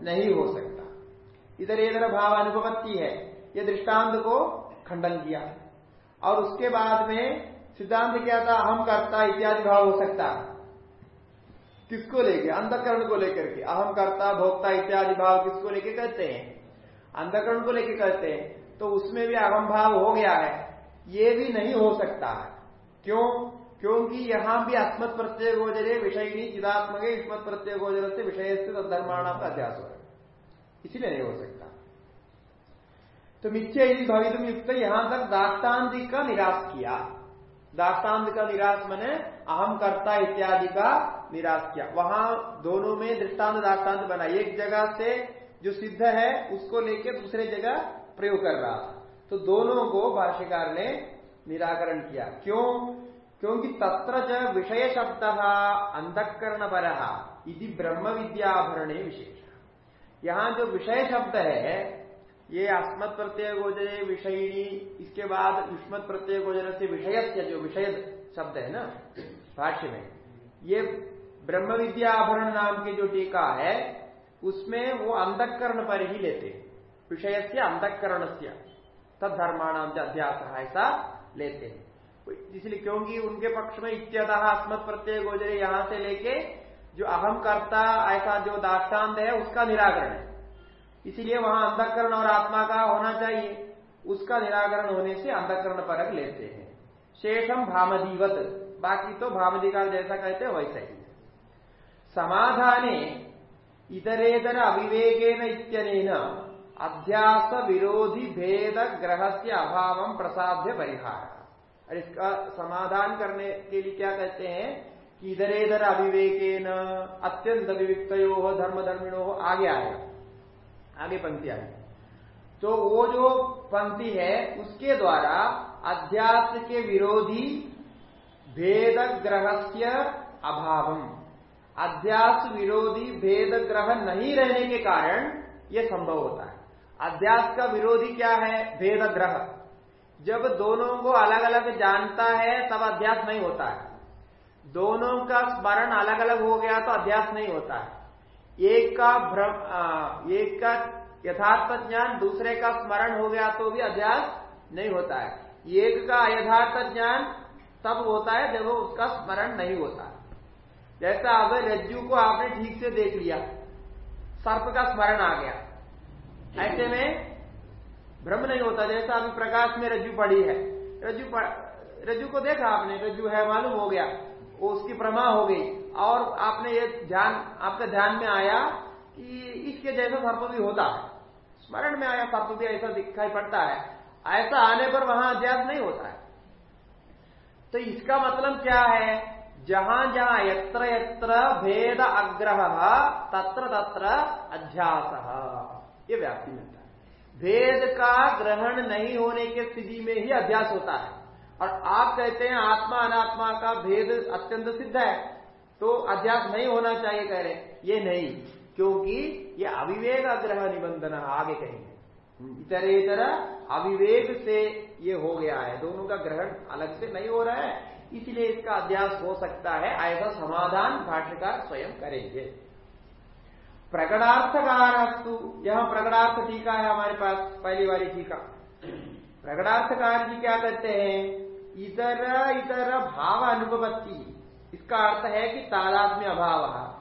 नहीं हो सकता। इधर इधर भाव अनुभवती है। ये दृष्टांत को खंडन किया। और उसके बाद में सिद्धांत क्या था? अहम करता इत्यादि भाव हो सकता। किसको लेके? अंधकरण को लेकर के। अहम करता, भोक्ता इत्यादि भाव किसको लेके कहते हैं? अंधकरण को लेके कहते हैं। तो उसमें भी अहम भाव हो गया है। ये भी नहीं हो सकता है। क्यों? क्योंकि यहाँ भी अस्मत् प्रत्यय विषय चिदात्मक स्मत प्रत्यय गोचर से विषय से धर्माणाम का अध्यास हो। इसीलिए नहीं हो सकता। तो मिथ्य यदि भवितुम युक्त यहाँ तक दाष्टान्तिक का निराश किया। दाष्टान्त का निराश मैंने अहम करता इत्यादि का निराश किया। वहाँ दोनों में दृष्टांत दाष्टान्त बना। एक जगह से जो सिद्ध है, उसको लेके दूसरे जगह प्रयोग कर रहा था। तो दोनों को भाष्यकार ने निराकरण किया। क्यों? क्योंकि तत्र च विषय शब्द अंधकरण पर ब्रह्म विद्याभरण विशेष। यहाँ जो विषय शब्द है, ये अस्मत् प्रत्यय गोचरे विषयी इसके बाद युष्मत प्रत्यय गोचर से विषय जो विषय शब्द है ना, भाष्य में, ये ब्रह्म विद्या आभरण नाम की जो टीका है, उसमें वो अंधकरण पर ही लेते विषय से अंधकरण से तत्धर्माणाम अध्यास ऐसा लेते हैं। इसलिए क्योंकि उनके पक्ष में इत्यतः अस्मत् प्रत्यय गोचरे यहाँ से लेके जो अहम करता ऐसा जो दाष्टान्त है, उसका निराकरण है। इसीलिए वहाँ अंधकरण और आत्मा का होना चाहिए। उसका निराकरण होने से अंधकरण परक लेते हैं। शेषम भामदीवत बाकी तो भामदिकार जैसा कहते हैं, वैसा ही समाधाने इतरेतर अविवेकेन इत्यनेन अध्यास विरोधी भेद ग्रह से अभाव प्रसाद्य परिहार। और इसका समाधान करने के लिए क्या कहते हैं? इधर इधर अविवेकेन अत्यंत विविक्त हो धर्म धर्मिणो हो आगे आएगा आगे पंक्ति आएगी तो वो जो पंक्ति है, उसके द्वारा अध्यास के विरोधी भेद ग्रहस्य अभावम। अध्यास विरोधी भेद ग्रह नहीं रहने के कारण यह संभव होता है। अध्यास का विरोधी क्या है? भेद ग्रह जब दोनों को अलग अलग जानता है, तब अध्यास नहीं होता है। दोनों का स्मरण अलग अलग हो गया तो अध्यास नहीं होता है। एक का भ्रम एक का यथार्थ ज्ञान, दूसरे का स्मरण हो गया तो भी अध्यास नहीं होता है। एक का अयथार्थ ज्ञान तब होता है जब उसका स्मरण नहीं होता जैसा अब रज्जू को आपने ठीक से देख लिया, सर्प का स्मरण आ गया। ऐसे में भ्रम नहीं होता, जैसा अभी प्रकाश में रज्जू पड़ी है। रज्जू रज्जू को देखा आपने, रज्जू है, मालूम हो गया। वो उसकी प्रमा हो गई। और आपने ये ध्यान, आपका ध्यान में आया कि इसके जैसा सर्प भी होता है। स्मरण में आया, सर्प भी ऐसा दिखाई पड़ता है। ऐसा आने पर वहाँ अध्यास नहीं होता है। तो इसका मतलब क्या है? जहाँ जहाँ यत्र यत्र भेद अग्रह, तत्र तत्र अध्यास। ये व्याप्ति मिलता है। भेद का ग्रहण नहीं होने के स्थिति में ही अध्यास होता है। और आप कहते हैं आत्मा अनात्मा का भेद अत्यंत सिद्ध है तो अध्यास नहीं होना चाहिए कह रहे ये नहीं क्योंकि ये अविवेक अग्रह निबंधन आगे कहेंगे। इतरेतर अविवेक से ये हो गया है। दोनों का ग्रहण अलग से नहीं हो रहा है इसलिए इसका अध्यास हो सकता है ऐसा समाधान भाष्यकार स्वयं करेंगे। प्रकटार्थकारस्तु यह प्रकटार्थ टीका है हमारे पास पहली वाली टीका। प्रकटार्थकार जी क्या कहते हैं? इतर इतर भाव अनुपत्ति इसका अर्थ है कि तादात्म्य अभाव।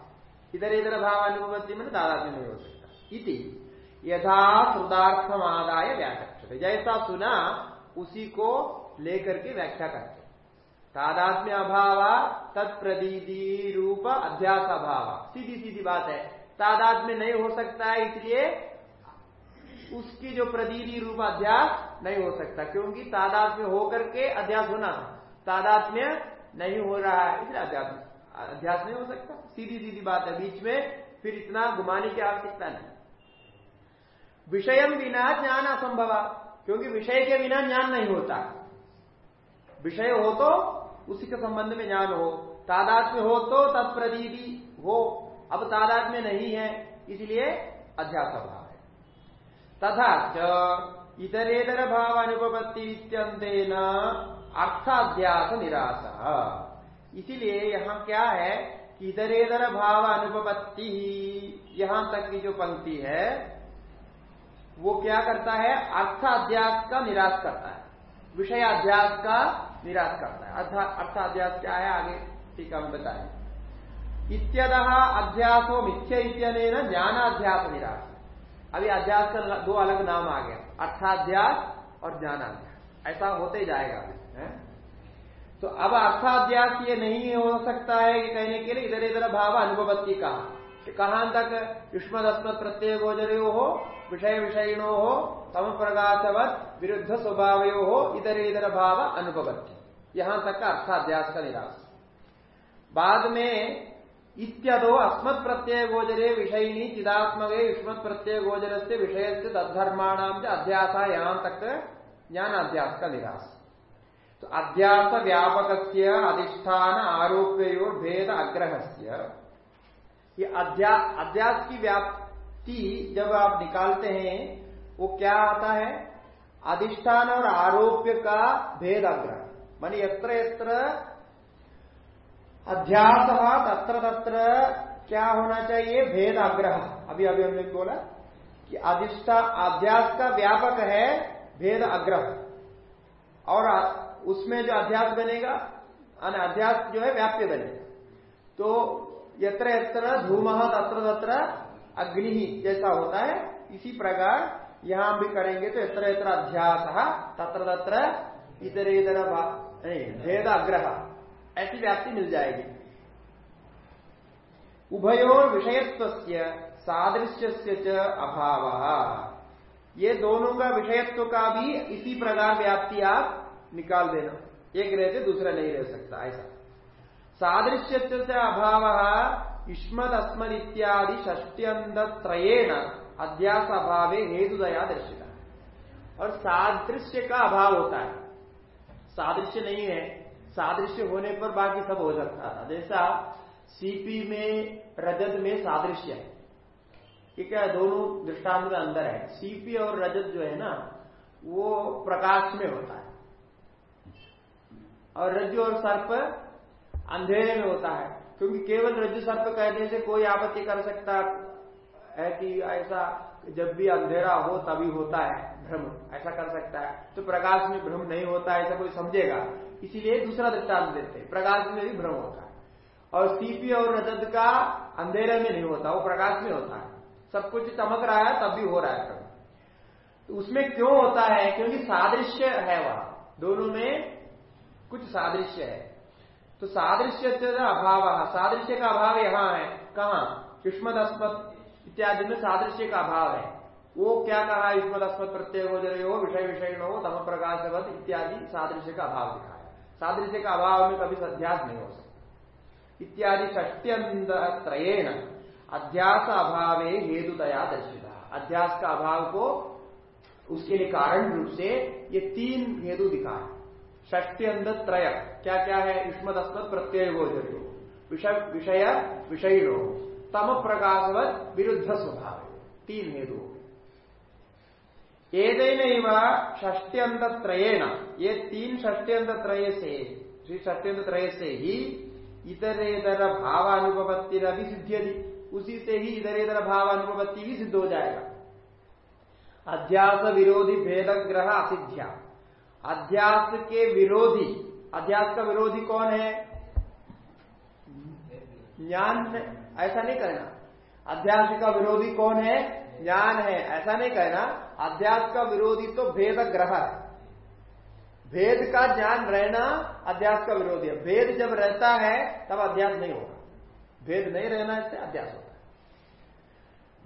इधर इधर भाव अनुपत्ति में तादात्म्य नहीं हो सकता। इति। यथा श्रुदार्थमादाय व्याख्या जैसा सुना, उसी को लेकर के व्याख्या करते तादात्म्य अभाव तत्प्रदीदी रूप अध्यास अभाव। सीधी सीधी बात है। तादात्म्य नहीं हो सकता है इसलिए उसकी जो प्रदीदी रूप अध्यास नहीं हो सकता, क्योंकि तादात्म्य होकर के अध्यास होना तादात्म्य नहीं हो रहा है, इसलिए अध्यास अध्यास नहीं हो सकता। सीधी सीधी बात है, बीच में फिर इतना घुमाने की आवश्यकता नहीं। विषय बिना ज्ञान असंभव, क्योंकि विषय के बिना ज्ञान नहीं होता। विषय हो तो उसी के संबंध में ज्ञान हो तादात्म्य हो तो तत्प्रदीदी हो। अब तादात्म्य नहीं है, इसलिए अध्यास अभाव तथा च इतरेतर भाव अनुपत्ति अर्थाध्यास निराश इसीलिए यहाँ क्या है कि इतरेतर भाव अनुपत्ति यहाँ तक की जो पंक्ति है, वो क्या करता है? अर्थाध्यास का निराश करता है। विषयाध्यास का निराश करता है। अर्थाध्यास क्या है? आगे टीका में बताए इत्यद अध्यासो मिथ्य इत्यन ज्ञानाध्यास निराश अभी अध्यास का दो अलग नाम आ गया। अर्थाध्यास और ज्ञानाध्यास। ऐसा होते जाएगा। है? तो अब अर्थाध्यास ये नहीं हो सकता है कि कहने के लिए इधर इधर भाव अनुभवती कहा। कहाँ तक? युष्म प्रत्यय गोचरो हो, विषय विषयिणो हो, तम प्रकाशवत, विरुद्ध स्वभाव हो, इधर इधर भाव अनुभवती यहाँ तक का अर्थाध्यास का निराश। बाद में इत्यदो अस्मत् प्रत्यय गोचरे विषयिनी चिदात्मके युष्मत् प्रत्यय गोचर से विषय से तद्धर्माणाम अध्यास यहाँ तक ज्ञान अध्यास का निराश तो अध्यास व्यापक अधिष्ठान आरोप्यो भेद अग्रह ये अध्यास की व्याप्ति जब आप निकालते हैं, वो क्या आता है? अधिष्ठान और आरोप्य का भेद अग्रह मान यत्र यत्र अध्यास तत्र तत्र क्या होना चाहिए? भेद आग्रह अभी अभी हमने बोला कि अधिष्ठा अध्यास का व्यापक है भेद आग्रह और उसमें जो अध्यास बनेगा अध्यास जो है व्याप्य बनेगा। तो यत्र यत्र धूम तत्र तत्र अग्नि जैसा होता है, इसी प्रकार यहाँ भी करेंगे तो यत्र यत्र अध्यास तत्र तत्र इतर इतर भेद अग्रह ऐसी व्याप्ति मिल जाएगी। उभयोर विषयत्व सादृश्य अभाव। ये दोनों का विषयत्व का भी इसी प्रकार व्याप्ति आप निकाल देना। एक रहते दूसरा नहीं रह सकता, ऐसा। सादृश्य अभाव युष्मद अस्मद इत्यादि त्रयेण अध्यास अभाव हेतुदया दर्शिता। और सादृश्य का अभाव होता है। सादृश्य नहीं है सादृश्य होने पर बाकी सब हो सकता था। जैसा सीपी में, रजत में सादृश्य है। ये क्या दोनों दृष्टांत में अंदर है। सीपी और रजत जो है ना, वो प्रकाश में होता है। और रज्जु और सर्प अंधेरे में होता है। क्योंकि केवल रज्जु सर्प कहने से कोई आपत्ति कर सकता है कि ऐसा जब भी अंधेरा हो, तभी होता है, भ्रम। ऐसा कर सकता है। तो प्रकाश में भ्रम नहीं होता, ऐसा कोई समझेगा। इसीलिए दूसरा दृष्टांत देते हैं। प्रकाश में भी भ्रम होता है। और सीपी और रजत का अंधेरे में नहीं होता, वो प्रकाश में होता है। सब कुछ चमक रहा है, तब भी हो रहा है तो उसमें क्यों होता है? क्योंकि सादृश्य है वह। दोनों में कुछ सादृश्य है। तो सादृश्य अभाव, सादृश्य का अभाव यहाँ है। कहा? अस्मत इत्यादि में सादृश्य का अभाव है। वो क्या कहा? अस्मत प्रत्यय गोचर हो विषय विषय हो तम प्रकाशवत इत्यादि सादृश्य का अभाव दिखाया सादृश्य का अभाव में कभी अध्यास नहीं हो सकता। इत्यादि षष्ट्यंत त्रयेण अध्यास अभाव हेतुतया दर्शिता। अध्यास का अभाव को उसके लिए कारण रूप से ये तीन हेतु दिखा षष्टि अंध त्रय क्या क्या है? युष्मद अस्मद प्रत्यय गोचरियो विषय विषय, विषयिणो। तम प्रकाशवत विरुद्ध स्वभाव। तीन हेतु। एदेन षष्ट्यंत त्रयेण ये तीन षष्ट्यंत त्रय से श्री सत्येंद्र त्रय से ही इतरेतर भावानुपत्ति भी सिद्ध उसी से ही इतरेतर भावानुपत्ति भी सिद्ध हो जाएगा अध्यास विरोधी भेद ग्रह असिध्या। अध्यास के विरोधी अध्यास का विरोधी कौन है? ज्ञान ऐसा नहीं कहना अध्यास का विरोधी कौन है? ज्ञान है, ऐसा नहीं कहना अध्यास का विरोधी तो भेद ग्रह है। भेद का ज्ञान रहना अध्यास का विरोधी है। भेद जब रहता है, तब अध्यास नहीं होगा। भेद नहीं रहना, इससे अध्यास होगा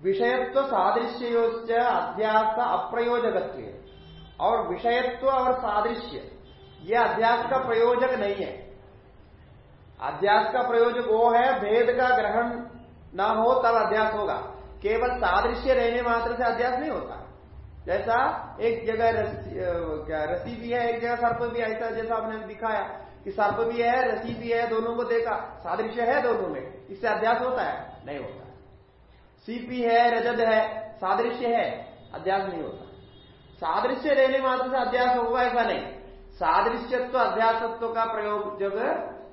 विषयत्व सादृश्य अध्यास अप्रयोजक और विषयत्व और सादृश्य यह अध्यास का प्रयोजक नहीं है। अध्यास का प्रयोजक वो है, भेद का ग्रहण ना हो, तब अध्यास होगा। केवल सादृश्य रहने मात्र से अध्यास नहीं होता। जैसा एक जगह क्या रसी भी है, एक जगह सर्प भी ऐसा जैसा आपने दिखाया कि सर्प भी है रसी भी है, दोनों को देखा। सादृश्य है दोनों में। इससे अध्यास होता है? नहीं होता। सीपी है, रजत है, सादृश्य है, अध्यास नहीं होता। सादृश्य रहने मात्र से अध्यास होगा ऐसा नहीं। सादृश्यत्व, अध्यासत्व का प्रयोग जब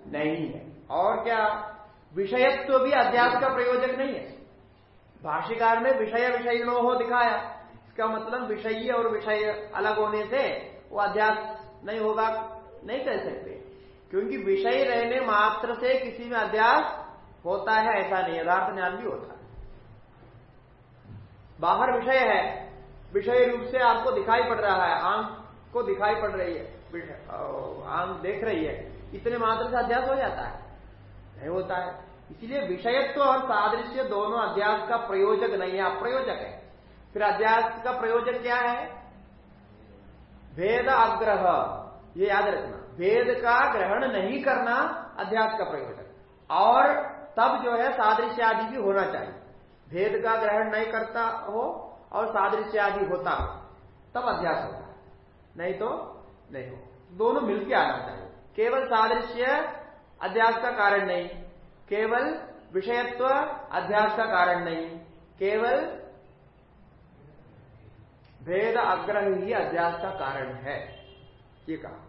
नहीं है। और क्या, विषयत्व भी अध्यास का प्रयोजक नहीं है। भाष्यकार ने विषय विषयणो हो दिखाया। इसका मतलब विषय और विषय अलग होने से वो अध्यास नहीं होगा, नहीं कह सकते। क्योंकि विषय रहने मात्र से किसी में अध्यास होता है, ऐसा नहीं, यथार्थ ज्ञान भी होता है। बाहर विषय है, विषय रूप से आपको दिखाई पड़ रहा है, आँख को दिखाई पड़ रही है आँख देख रही है, इतने मात्र से अध्यास हो जाता है, नहीं होता है। इसलिए विषयत्व और सादृश्य दोनों अध्यास का प्रयोजक नहीं है, अप्रयोजक है। फिर अध्यास का प्रयोजन क्या है? भेद आग्रह। ये याद रखना। भेद का ग्रहण नहीं करना अध्यास का प्रयोजन। और तब जो है सादृश्य आदि भी होना चाहिए। भेद का ग्रहण नहीं करता हो और सादृश्य आदि होता हो, तब अध्यास होता है। नहीं तो नहीं हो। दोनों मिलकर आना चाहिए। केवल सादृश्य अध्यास का कारण नहीं। केवल विषयत्व अध्यास का कारण नहीं। केवल भेद अग्रह ही अध्यास का कारण है। ये कहा।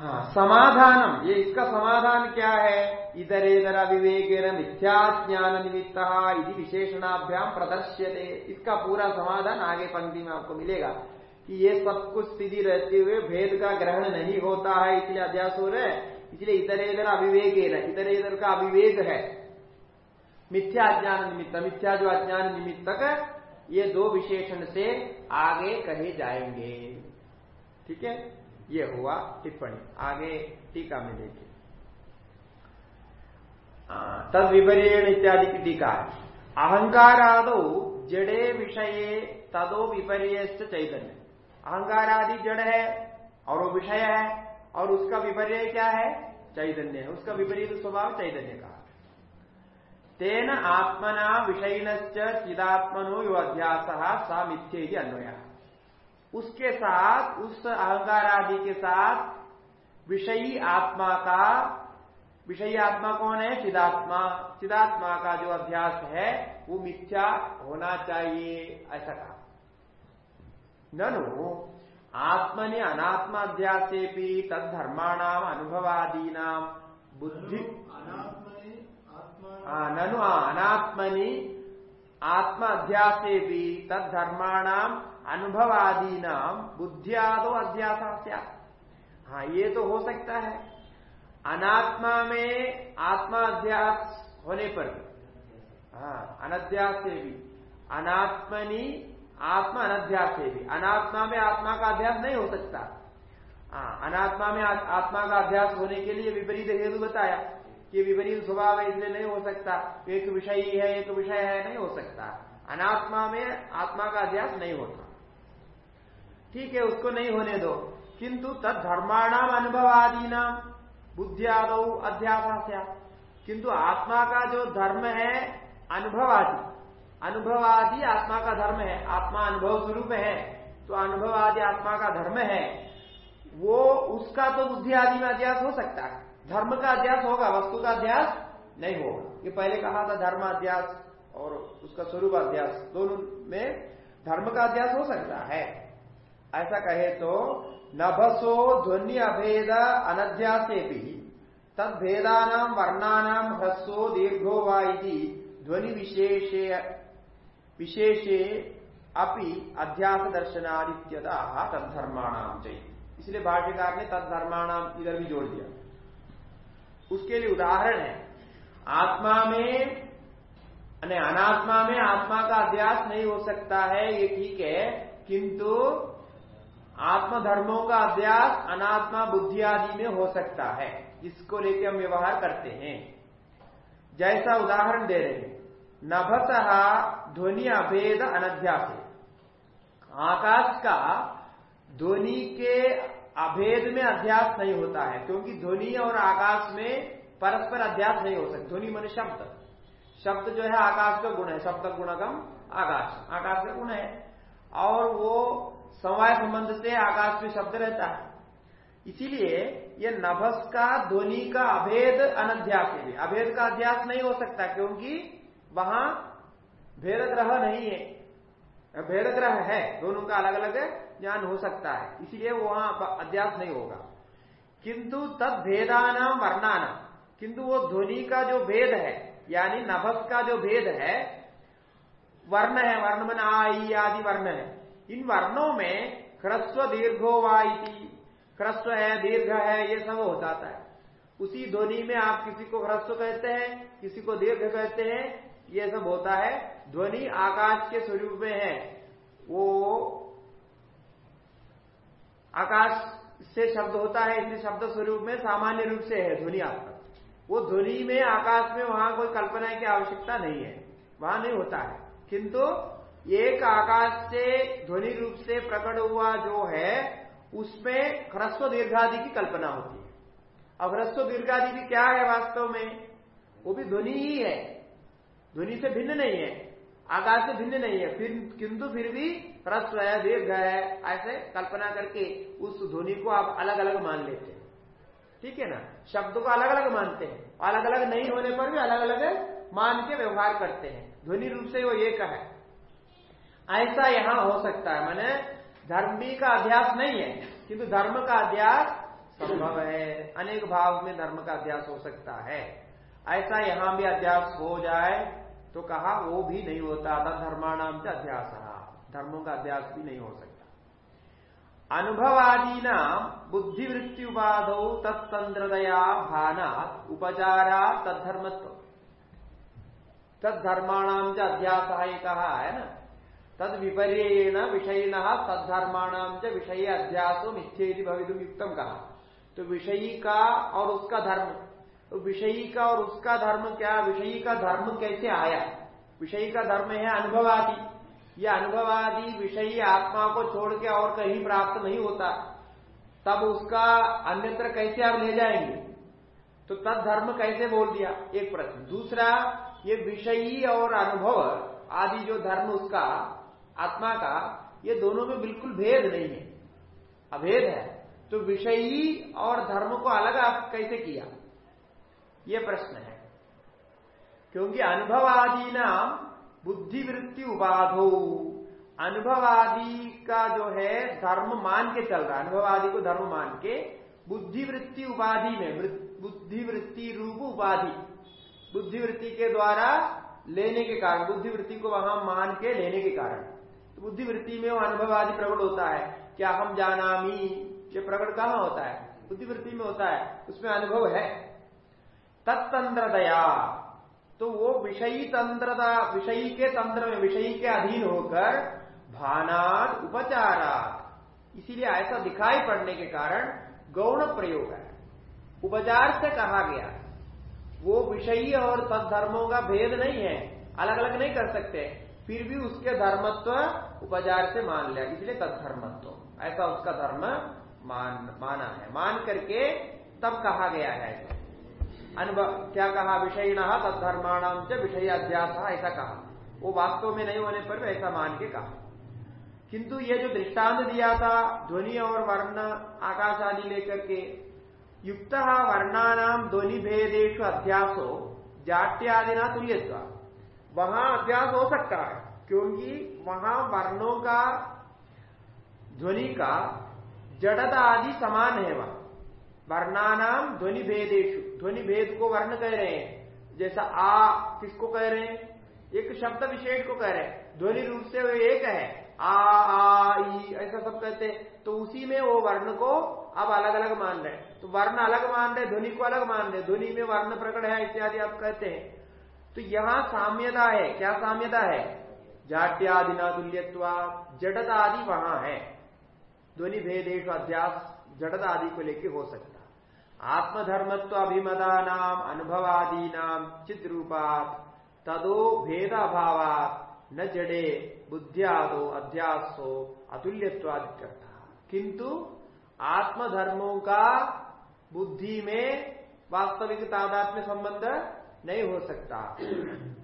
हाँ समाधानम, ये इसका समाधान क्या है? इधर इधर अविवेक मिथ्या ज्ञान निमित्त यदि विशेषणाभ्याम प्रदर्श्य इसका पूरा समाधान आगे पंक्ति में आपको मिलेगा कि ये सब कुछ स्थिति रहते हुए भेद का ग्रहण नहीं होता है, इसलिए अध्यास हो रहे इसलिए इधर इधर अविवेक इधर इधर का अविवेक है। मिथ्या ज्ञान निमित्त, मिथ्या जो अज्ञान निमित्तक ये दो विशेषण से आगे कहे जाएँगे। ठीक है? ये हुआ टिप्पणी। आगे टीका में देखिए। तद विपरीण इत्यादि की टीका अहंकारादो जड़े विषय तदो विपर्य चैतन्य। अहंकार आदि जड़ है और वो विषय है, और उसका विपर्य क्या है? चैतन्य है। उसका विपरीत स्वभाव चैतन्य का। तेन आत्मना विषयन चिदात्मनो यो अध्यास सा मिथ्य अन्वय। उसके साथ, उस अहंकार आदि के साथ विषयी आत्मा का, विषयी आत्मा कौन है? चिदात्मा। चिदात्मा का जो अभ्यास है, वो मिथ्या होना चाहिए, ऐसा कहा। ननु, आत्मनि अनात्माध्यासे भी तद्धर्माणाम अनुभवादीना बुद्धि ननु अनात्मनि आत्म अध्यासे भी तद्धर्माणाम अनुभवादीना बुद्धियादो अध्यास हाँ ये तो हो सकता है। अनात्मा में आत्मा अध्यास होने पर हाँ अनध्यास से भी अनात्मनि आत्मा अनध्यास से भी अनात्मा में आत्मा का अध्यास नहीं हो सकता। हाँ अनात्मा में आत्मा का अध्यास होने के लिए विपरीत हेतु बताया। कि विपरीत स्वभाव है, इसलिए नहीं हो सकता। एक विषय ही है, एक विषय है, नहीं हो सकता। अनात्मा में आत्मा का अध्यास नहीं होता। ठीक है, उसको नहीं होने दो। किंतु तद धर्माणाम अनुभव आदि नाम बुद्धियादो अध्यास किंतु आत्मा का जो धर्म है अनुभव आदि अनुभव आदि आत्मा का धर्म है। आत्मा अनुभव स्वरूप है तो अनुभव आदि आत्मा का धर्म है। वो, उसका तो बुद्धि आदि में अध्यास हो सकता है। धर्म का अध्यास होगा, वस्तु का अध्यास नहीं होगा। ये पहले कहा था धर्म अध्यास और उसका स्वरूप अध्यास, दोनों में धर्म का अध्यास हो सकता है। ऐसा कहे तो नभसो ध्वनि अभेद अनध्यासे भी तद भेदानाम वर्णानाम ह्रस्व दीर्घो वा ध्वनि विशेषे विशेषे अपि अध्यास दर्शनादित्यता तद्धर्माणाम चाहिए इसलिए भाष्यकार ने तद्धर्माणाम इधर भी जोड़ दिया। उसके लिए उदाहरण है। आत्मा में अनात्मा में आत्मा का अध्यास नहीं हो सकता है, ये ठीक है, किंतु आत्मधर्मों का अभ्यास अनात्मा, बुद्धि आदि में हो सकता है। इसको लेकर हम व्यवहार करते हैं। जैसा उदाहरण दे रहे हैं नभत ध्वनि अभेद अनध्यास। आकाश का ध्वनि के अभेद में अध्यास नहीं होता है, क्योंकि ध्वनि और आकाश में परस्पर अध्यास नहीं हो सकता। ध्वनि मन शब्द। शब्द जो है, आकाश का गुण है। शब्द गुणगम आकाश। आकाश का गुण है। और वो समवाय संबंध से आकाश में शब्द रहता है। इसीलिए ये नभस का, ध्वनि का अभेद अनध्यास है अभेद का अध्यास नहीं हो सकता, क्योंकि वहाँ भेद ग्रह नहीं है। भेद ग्रह है। दोनों का अलग अलग ज्ञान हो सकता है, इसीलिए वहाँ अध्यास नहीं होगा। किंतु तद भेदाना वर्णाना, किंतु वो ध्वनि का जो भेद है, यानी नभस का जो भेद है, वर्ण है, वर्ण मन आई आदि वर्ण है, इन वर्णों में ह्रस्व दीर्घो वाई ह्रस्व है, दीर्घ है, ये सब हो जाता है। उसी ध्वनि में आप किसी को ह्रस्व कहते हैं, किसी को दीर्घ कहते हैं, ये सब होता है। ध्वनि आकाश के स्वरूप में है, वो आकाश से शब्द होता है, इसलिए शब्द स्वरूप में सामान्य रूप से है, ध्वनि आपका वो ध्वनि में, आकाश में वहाँ कोई कल्पना की आवश्यकता नहीं है। वहाँ नहीं होता है। किंतु एक आकाश से ध्वनि रूप से प्रकट हुआ जो है, उसमें ह्रस्व दीर्घादि की कल्पना होती है। अब ह्रस्व दीर्घादि भी क्या है वास्तव में? वो भी ध्वनि ही है। ध्वनि से भिन्न नहीं है। आकाश से भिन्न नहीं है। फिर, किंतु फिर भी ह्रस्व है दीर्घ है, ऐसे कल्पना करके उस ध्वनि को आप अलग अलग मान लेते हैं। ठीक है ना? शब्द को अलग अलग मानते हैं। अलग अलग नहीं होने पर भी अलग अलग मान के व्यवहार करते हैं। ध्वनि रूप से वो एक है। ऐसा यहाँ हो सकता है। मैंने धर्मी का अभ्यास नहीं है, किंतु धर्म का अध्यास संभव है। अनेक भाव में धर्म का अध्यास हो सकता है। ऐसा यहाँ भी अध्यास हो जाए तो कहा, वो भी नहीं होता था धर्माणाम से अध्यास। धर्मों का अध्यास भी नहीं हो सकता। अनुभवादी नाम बुद्धिवृत्ति उपाध तत्संद्रदया भाना उपचारा तद्धर्मत्व तद्धर्माणाम से अध्यास कहा है ना? तद विपर्यन विषयिन तद्धर्माणाम च विषय अध्यासो मिथ्येति भवितुम युक्तम कहा तो विषयी का और उसका धर्म। तो विषयी का और उसका धर्म क्या? विषयी का धर्म कैसे आया? विषयी का धर्म है अनुभवादि। यह अनुभवादि विषयी आत्मा को छोड़ के और कहीं प्राप्त नहीं होता। तब उसका अन्यत्र कैसे आप ले जाएँगे? तो तद धर्म कैसे बोल दिया? एक प्रश्न। दूसरा, ये विषयी और अनुभव आदि जो धर्म उसका, आत्मा का, ये दोनों में बिल्कुल भेद नहीं है। अभेद है। तो विषयी और धर्म को अलग आप कैसे किया? ये प्रश्न है। क्योंकि अनुभवादी नाम बुद्धिवृत्ति उपाधो। अनुभवादि का जो है, धर्म मान के चल रहा है। अनुभवादि को धर्म मान के बुद्धिवृत्ति उपाधि में बुद्धिवृत्ति रूप उपाधि, बुद्धिवृत्ति के द्वारा लेने के कारण, बुद्धिवृत्ति को वहाँ मान के लेने के कारण। तो बुद्धिवृत्ति में वो अनुभवादि प्रकट होता है। क्या हम जानामी? ये प्रकट कहाँ होता है? बुद्धिवृत्ति में होता है। उसमें अनुभव है। तत्तंत्रदया तो वो विषयी तंत्रता विषयी के तंत्र में, विषयी के अधीन होकर भानात उपचारा इसीलिए ऐसा दिखाई पड़ने के कारण गौण प्रयोग है। उपचार से कहा गया, वो विषयी और तत्धर्मों का भेद नहीं है अलग अलग नहीं कर सकते, फिर भी उसके धर्मत्व उपचार से मान लिया, इसलिए तत्धर्मत्व। ऐसा उसका धर्म मान, माना है। मान करके तब कहा गया है। अनुभव, क्या कहा? विषयी तत्धर्माणाम से विषय अध्यास ऐसा कहा। वो वास्तव में नहीं होने पर ऐसा मान के कहा। किंतु ये जो दृष्टांत दिया था, ध्वनि और वर्ण आकाश आदि लेकर के, युक्त वर्णानाम ध्वनि भेदेश अध्यासो जाट्यादि ना तुल्य वहाँ अभ्यास हो सकता है, क्योंकि वहाँ वर्णों का, ध्वनि का जड़ता आदि समान है वह। वर्णानाम ध्वनि भेदेशु ध्वनि भेद को वर्ण कह रहे हैं। जैसा आ किसको कह रहे हैं? एक शब्द विशेष को कह रहे हैं। ध्वनि रूप से वो एक है। आ आ, ई, ऐसा सब कहते हैं। तो उसी में वो वर्ण को अब अलग अलग मान रहे हैं। तो वर्ण अलग मान रहे ध्वनि को अलग मान रहे ध्वनि में वर्ण प्रकट है, इत्यादि आप कहते हैं। तो यहाँ साम्यता है। क्या साम्यता है? जाट्यादिना तुल्यत्वा जड़ता आदि वहाँ है। ध्वनि भेदेश अध्यास जड़ता आदि को लेके हो सकता आत्मधर्मत्व अभिमदा नाम अनुभवादी नाम चिद्रूपात। तदो भेद अभाव न जड़े, बुद्धियादो, अध्यासो अतुल्यवाद किंतु आत्मधर्मों का बुद्धि में वास्तविक तादात्म्य संबंध नहीं हो सकता।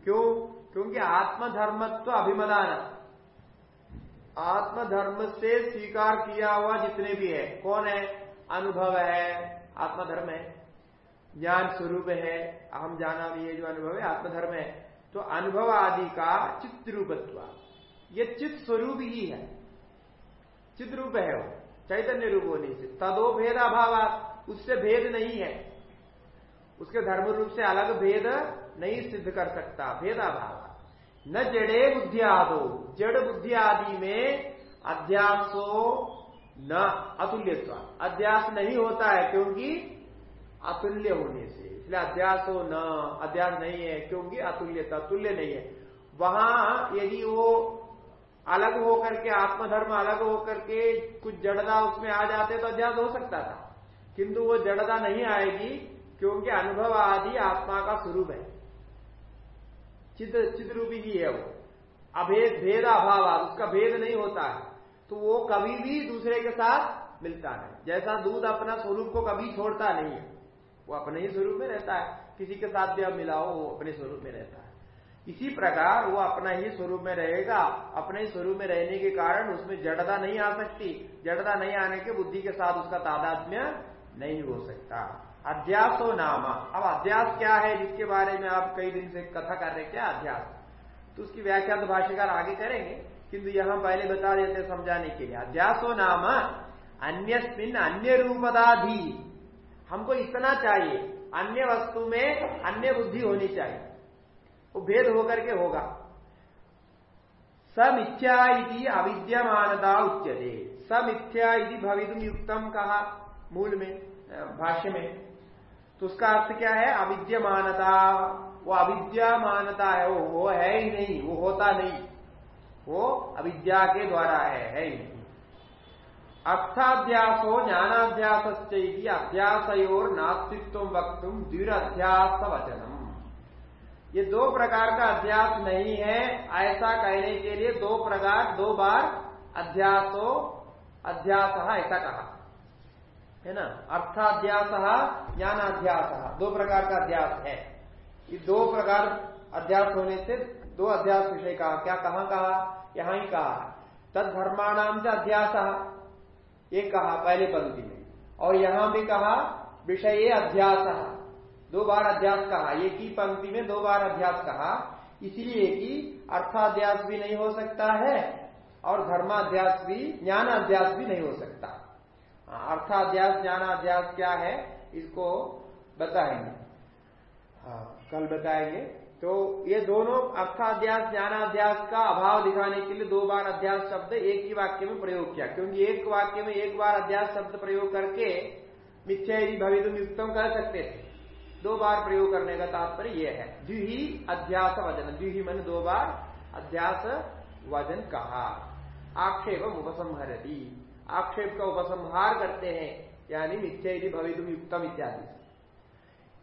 क्यों? क्योंकि आत्मधर्मत्व अभिमदान आत्मधर्म से स्वीकार किया हुआ जितने भी है, कौन है? अनुभव है आत्मधर्म है। ज्ञान स्वरूप है, अहम जाना भी ये जो अनुभव है, आत्मधर्म है। तो अनुभव आदि का चित्त रूपत्व ये चित्त स्वरूप ही है। चित्त रूप है वो, चैतन्य रूप होने से। तदो भेद अभाव उससे भेद नहीं है। उसके धर्म रूप से अलग भेद नहीं सिद्ध कर सकता भेदाभाव न जड़े बुद्धि आदो जड़ बुद्धि आदि में अध्यासो न अतुल्यत्व। अध्यास नहीं होता है क्योंकि अतुल्य होने से। इसलिए अध्यास हो न, अध्यास नहीं है क्योंकि अतुल्यता तुल्य नहीं है। वहाँ यदि वो अलग होकर के आत्मधर्म अलग होकर के कुछ जड़दा उसमें आ जाते तो अध्यास हो सकता था। किंतु वो जड़दा नहीं आएगी क्योंकि अनुभव आदि आत्मा का स्वरूप है। चित चिद्रूपी ही है वो। अभेद भेद अभाव उसका भेद नहीं होता है। तो वो कभी भी दूसरे के साथ मिलता है। जैसा दूध अपना स्वरूप को कभी छोड़ता नहीं है, वो अपने ही स्वरूप में रहता है। किसी के साथ भी आप मिलाओ, वो अपने स्वरूप में रहता है। इसी प्रकार वो अपना ही स्वरूप में रहेगा। अपने ही स्वरूप में रहने के कारण उसमें जड़ता नहीं आ सकती। जड़ता नहीं आने के बुद्धि के साथ उसका तादात्म्य नहीं हो सकता। अध्यास नामा। अब अध्यास क्या है? जिसके बारे में आप कई दिन से कथा कर रहे क्या अध्यास? तो उसकी व्याख्या तो भाष्यकार आगे करेंगे। किंतु यहाँ पहले बता देते समझाने के लिए। अध्यासो नाम अन्यस्मिन अन्य रूपदाधी हमको इतना चाहिए अन्य वस्तु में अन्य बुद्धि होनी चाहिए। वो भेद होकर के होगा। समिथ्या अविद्यमानता उच्यते। समिथ्या भवितुम युक्तम कहा मूल में भाष्य में। तो उसका अर्थ क्या है? अविद्यमानता। वो अविद्यमानता है वो, वो है ही नहीं वो होता नहीं। वो अविद्या के द्वारा है है अर्थाध्यासो ज्ञानाध्यास अध्यासयोर नास्तित्व वक्त द्विराध्यास वचनम ये दो प्रकार का अध्यास नहीं है, ऐसा कहने के लिए दो प्रकार, दो बार अध्यासो, अध्यास ऐसा कहा। है ना? अर्थाध्यास ज्ञानाध्यास दो प्रकार का अध्यास है। ये दो प्रकार अध्यास होने से दो अध्यास विषय कहा। क्या कहा कहा? यहाँ ही कहा तद धर्माणाम से अध्यास। ये कहा पहले पंक्ति में। और यहाँ भी कहा विषय अध्यास। दो बार अध्यास कहा। एक ही पंक्ति में दो बार अध्यास कहा। इसलिए कि अर्थाध्यास भी नहीं हो सकता है और धर्माध्यास भी ज्ञानाध्यास भी नहीं हो सकता। हाँ, अर्थाध्यास ज्ञानाध्यास क्या है इसको बताएँगे। हाँ कल बताएँगे। तो ये दोनों अर्थाध्यास ज्ञानाध्यास का अभाव दिखाने के लिए दो बार अध्यास शब्द एक ही वाक्य में प्रयोग किया। क्योंकि एक वाक्य में एक बार अध्यास शब्द प्रयोग करके मिथ्या भवितुम युक्तम कर सकते थे। दो बार प्रयोग करने का तात्पर्य यह है। द्विही अध्यास वज़न। द्विही मैंने दो बार अध्यास वज़न कहा। आक्षेप उपसंहरती। आक्षेप का उपसंहार करते हैं, यानी मिथ्या भवितुम युक्तम इत्यादि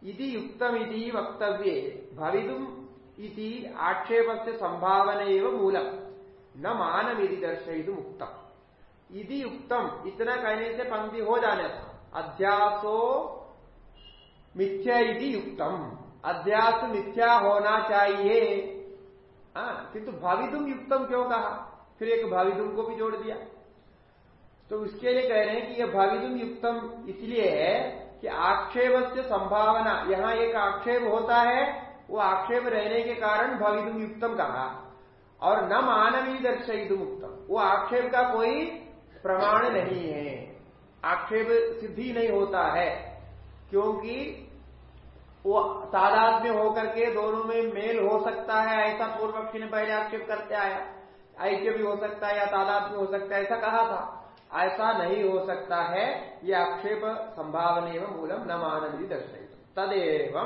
इति युक्तमिति वक्तव्य। भविदुम इति आक्षेप से संभावना एवं मूलम। न मानविधि दर्शयितु मुक्तम इति युक्तम। इतना कहने से पंक्ति हो जाने था। अध्यासो मिथ्या इति युक्तम। अध्यास मिथ्या होना चाहिए। किंतु भाविदुम युक्तम क्यों कहा? फिर एक भाविदुम को भी जोड़ दिया। तो उसके लिए कह रहे हैं कि यह भाविदुम युक्तम इसलिए है कि आक्षेप से संभावना, यहाँ एक आक्षेप होता है, वो आक्षेप रहने के कारण भवितुम युक्तम कहा। और न मानवी दर्शयितुम उत्तम वो आक्षेप का कोई प्रमाण नहीं है। आक्षेप सिद्धि नहीं होता है, क्योंकि वो तादाद में होकर के दोनों में मेल हो सकता है, ऐसा पूर्व पक्षी ने पहले आक्षेप करते आया। ऐक्य भी हो सकता है या तादाद में हो सकता है, ऐसा कहा था। ऐसा नहीं हो सकता है, ये आक्षेप संभावना एवं मूलम न मानवी दर्शित तदेव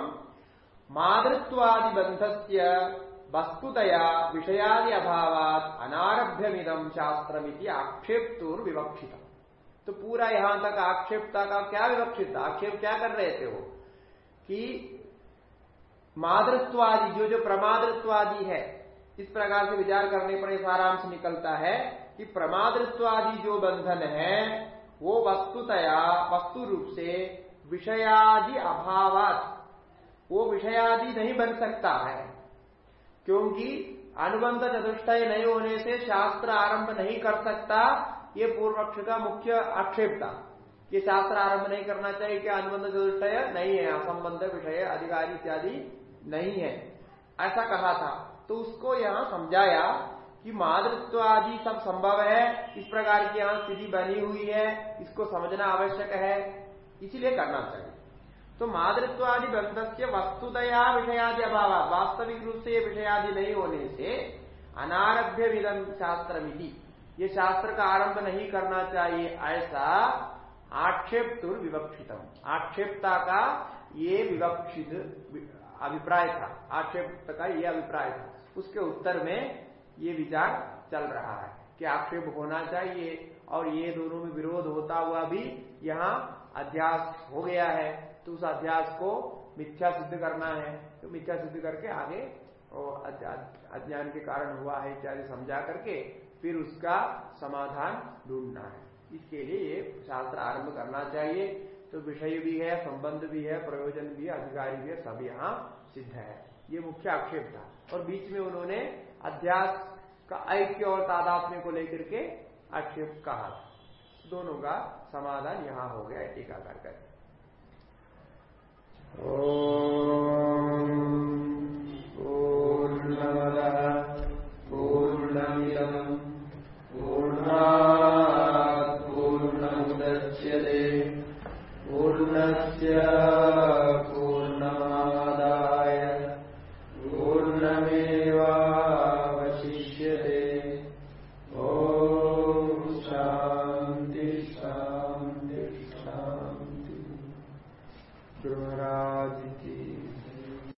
मातृत्वादि बंधस्य वस्तुतया विषयादि अभावात अनारभ्यमिदम शास्त्रमिति आक्षेप्तुर विवक्षित तो पूरा यहाँ तक आक्षेपता का क्या विवक्षित? आक्षेप क्या कर रहे थे वो? कि मातृत्वादि, जो जो प्रमादृत्वादि है, इस प्रकार से विचार करने पर सारांश निकलता है कि प्रमादृत्वादि जो बंधन है, वो वस्तुतया, वस्तु रूप से विषयादि अभावात। वो विषयादि नहीं बन सकता है, क्योंकि अनुबंध चतुष्टय नहीं होने से शास्त्र आरंभ नहीं कर सकता, ये पूर्व पक्ष का मुख्य आक्षेप था। कि शास्त्र आरंभ नहीं करना चाहिए क्या अनुबंध चतुष्टय नहीं है, असंबंध विषय, अधिकारी इत्यादि नहीं है। ऐसा कहा था। तो उसको यहाँ समझाया कि मातृत्व आदि सब संभव है, इस प्रकार की यहाँ स्थिति बनी हुई है, इसको समझना आवश्यक है, इसीलिए करना चाहिए। तो मातृत्व आदि बंध से वस्तुतया विषयादि अभाव वास्तविक रूप से ये विषयादि नहीं होने से अनारभ्य विदम शास्त्र ये शास्त्र का आरंभ नहीं करना चाहिए, ऐसा आक्षेप तुर विवक्षितम। आक्षेपता का ये विवक्षित अभिप्राय था आक्षेप का ये अभिप्राय था। उसके उत्तर में ये विचार चल रहा है कि आक्षेप होना चाहिए और ये दोनों में विरोध होता हुआ भी यहाँ अध्यास हो गया है तो उस अध्यास को मिथ्या सिद्ध करना है। तो मिथ्या सिद्ध करके आगे अज्ञान के कारण हुआ है इत्यादि समझा करके फिर उसका समाधान ढूंढना है। इसके लिए ये शास्त्र आरंभ करना चाहिए। तो विषय भी है, संबंध भी है, प्रयोजन भी है, अधिकारी भी है, सब यहाँ सिद्ध है। ये मुख्य आक्षेप था। और बीच में उन्होंने अध्यास का ऐक्य और तादात्म्य को लेकर के आक्षेप कहा। दोनों का समाधान यहाँ हो गया, टीकाकार कर। पूर्णमिदम पूर्णा पूर्णस्य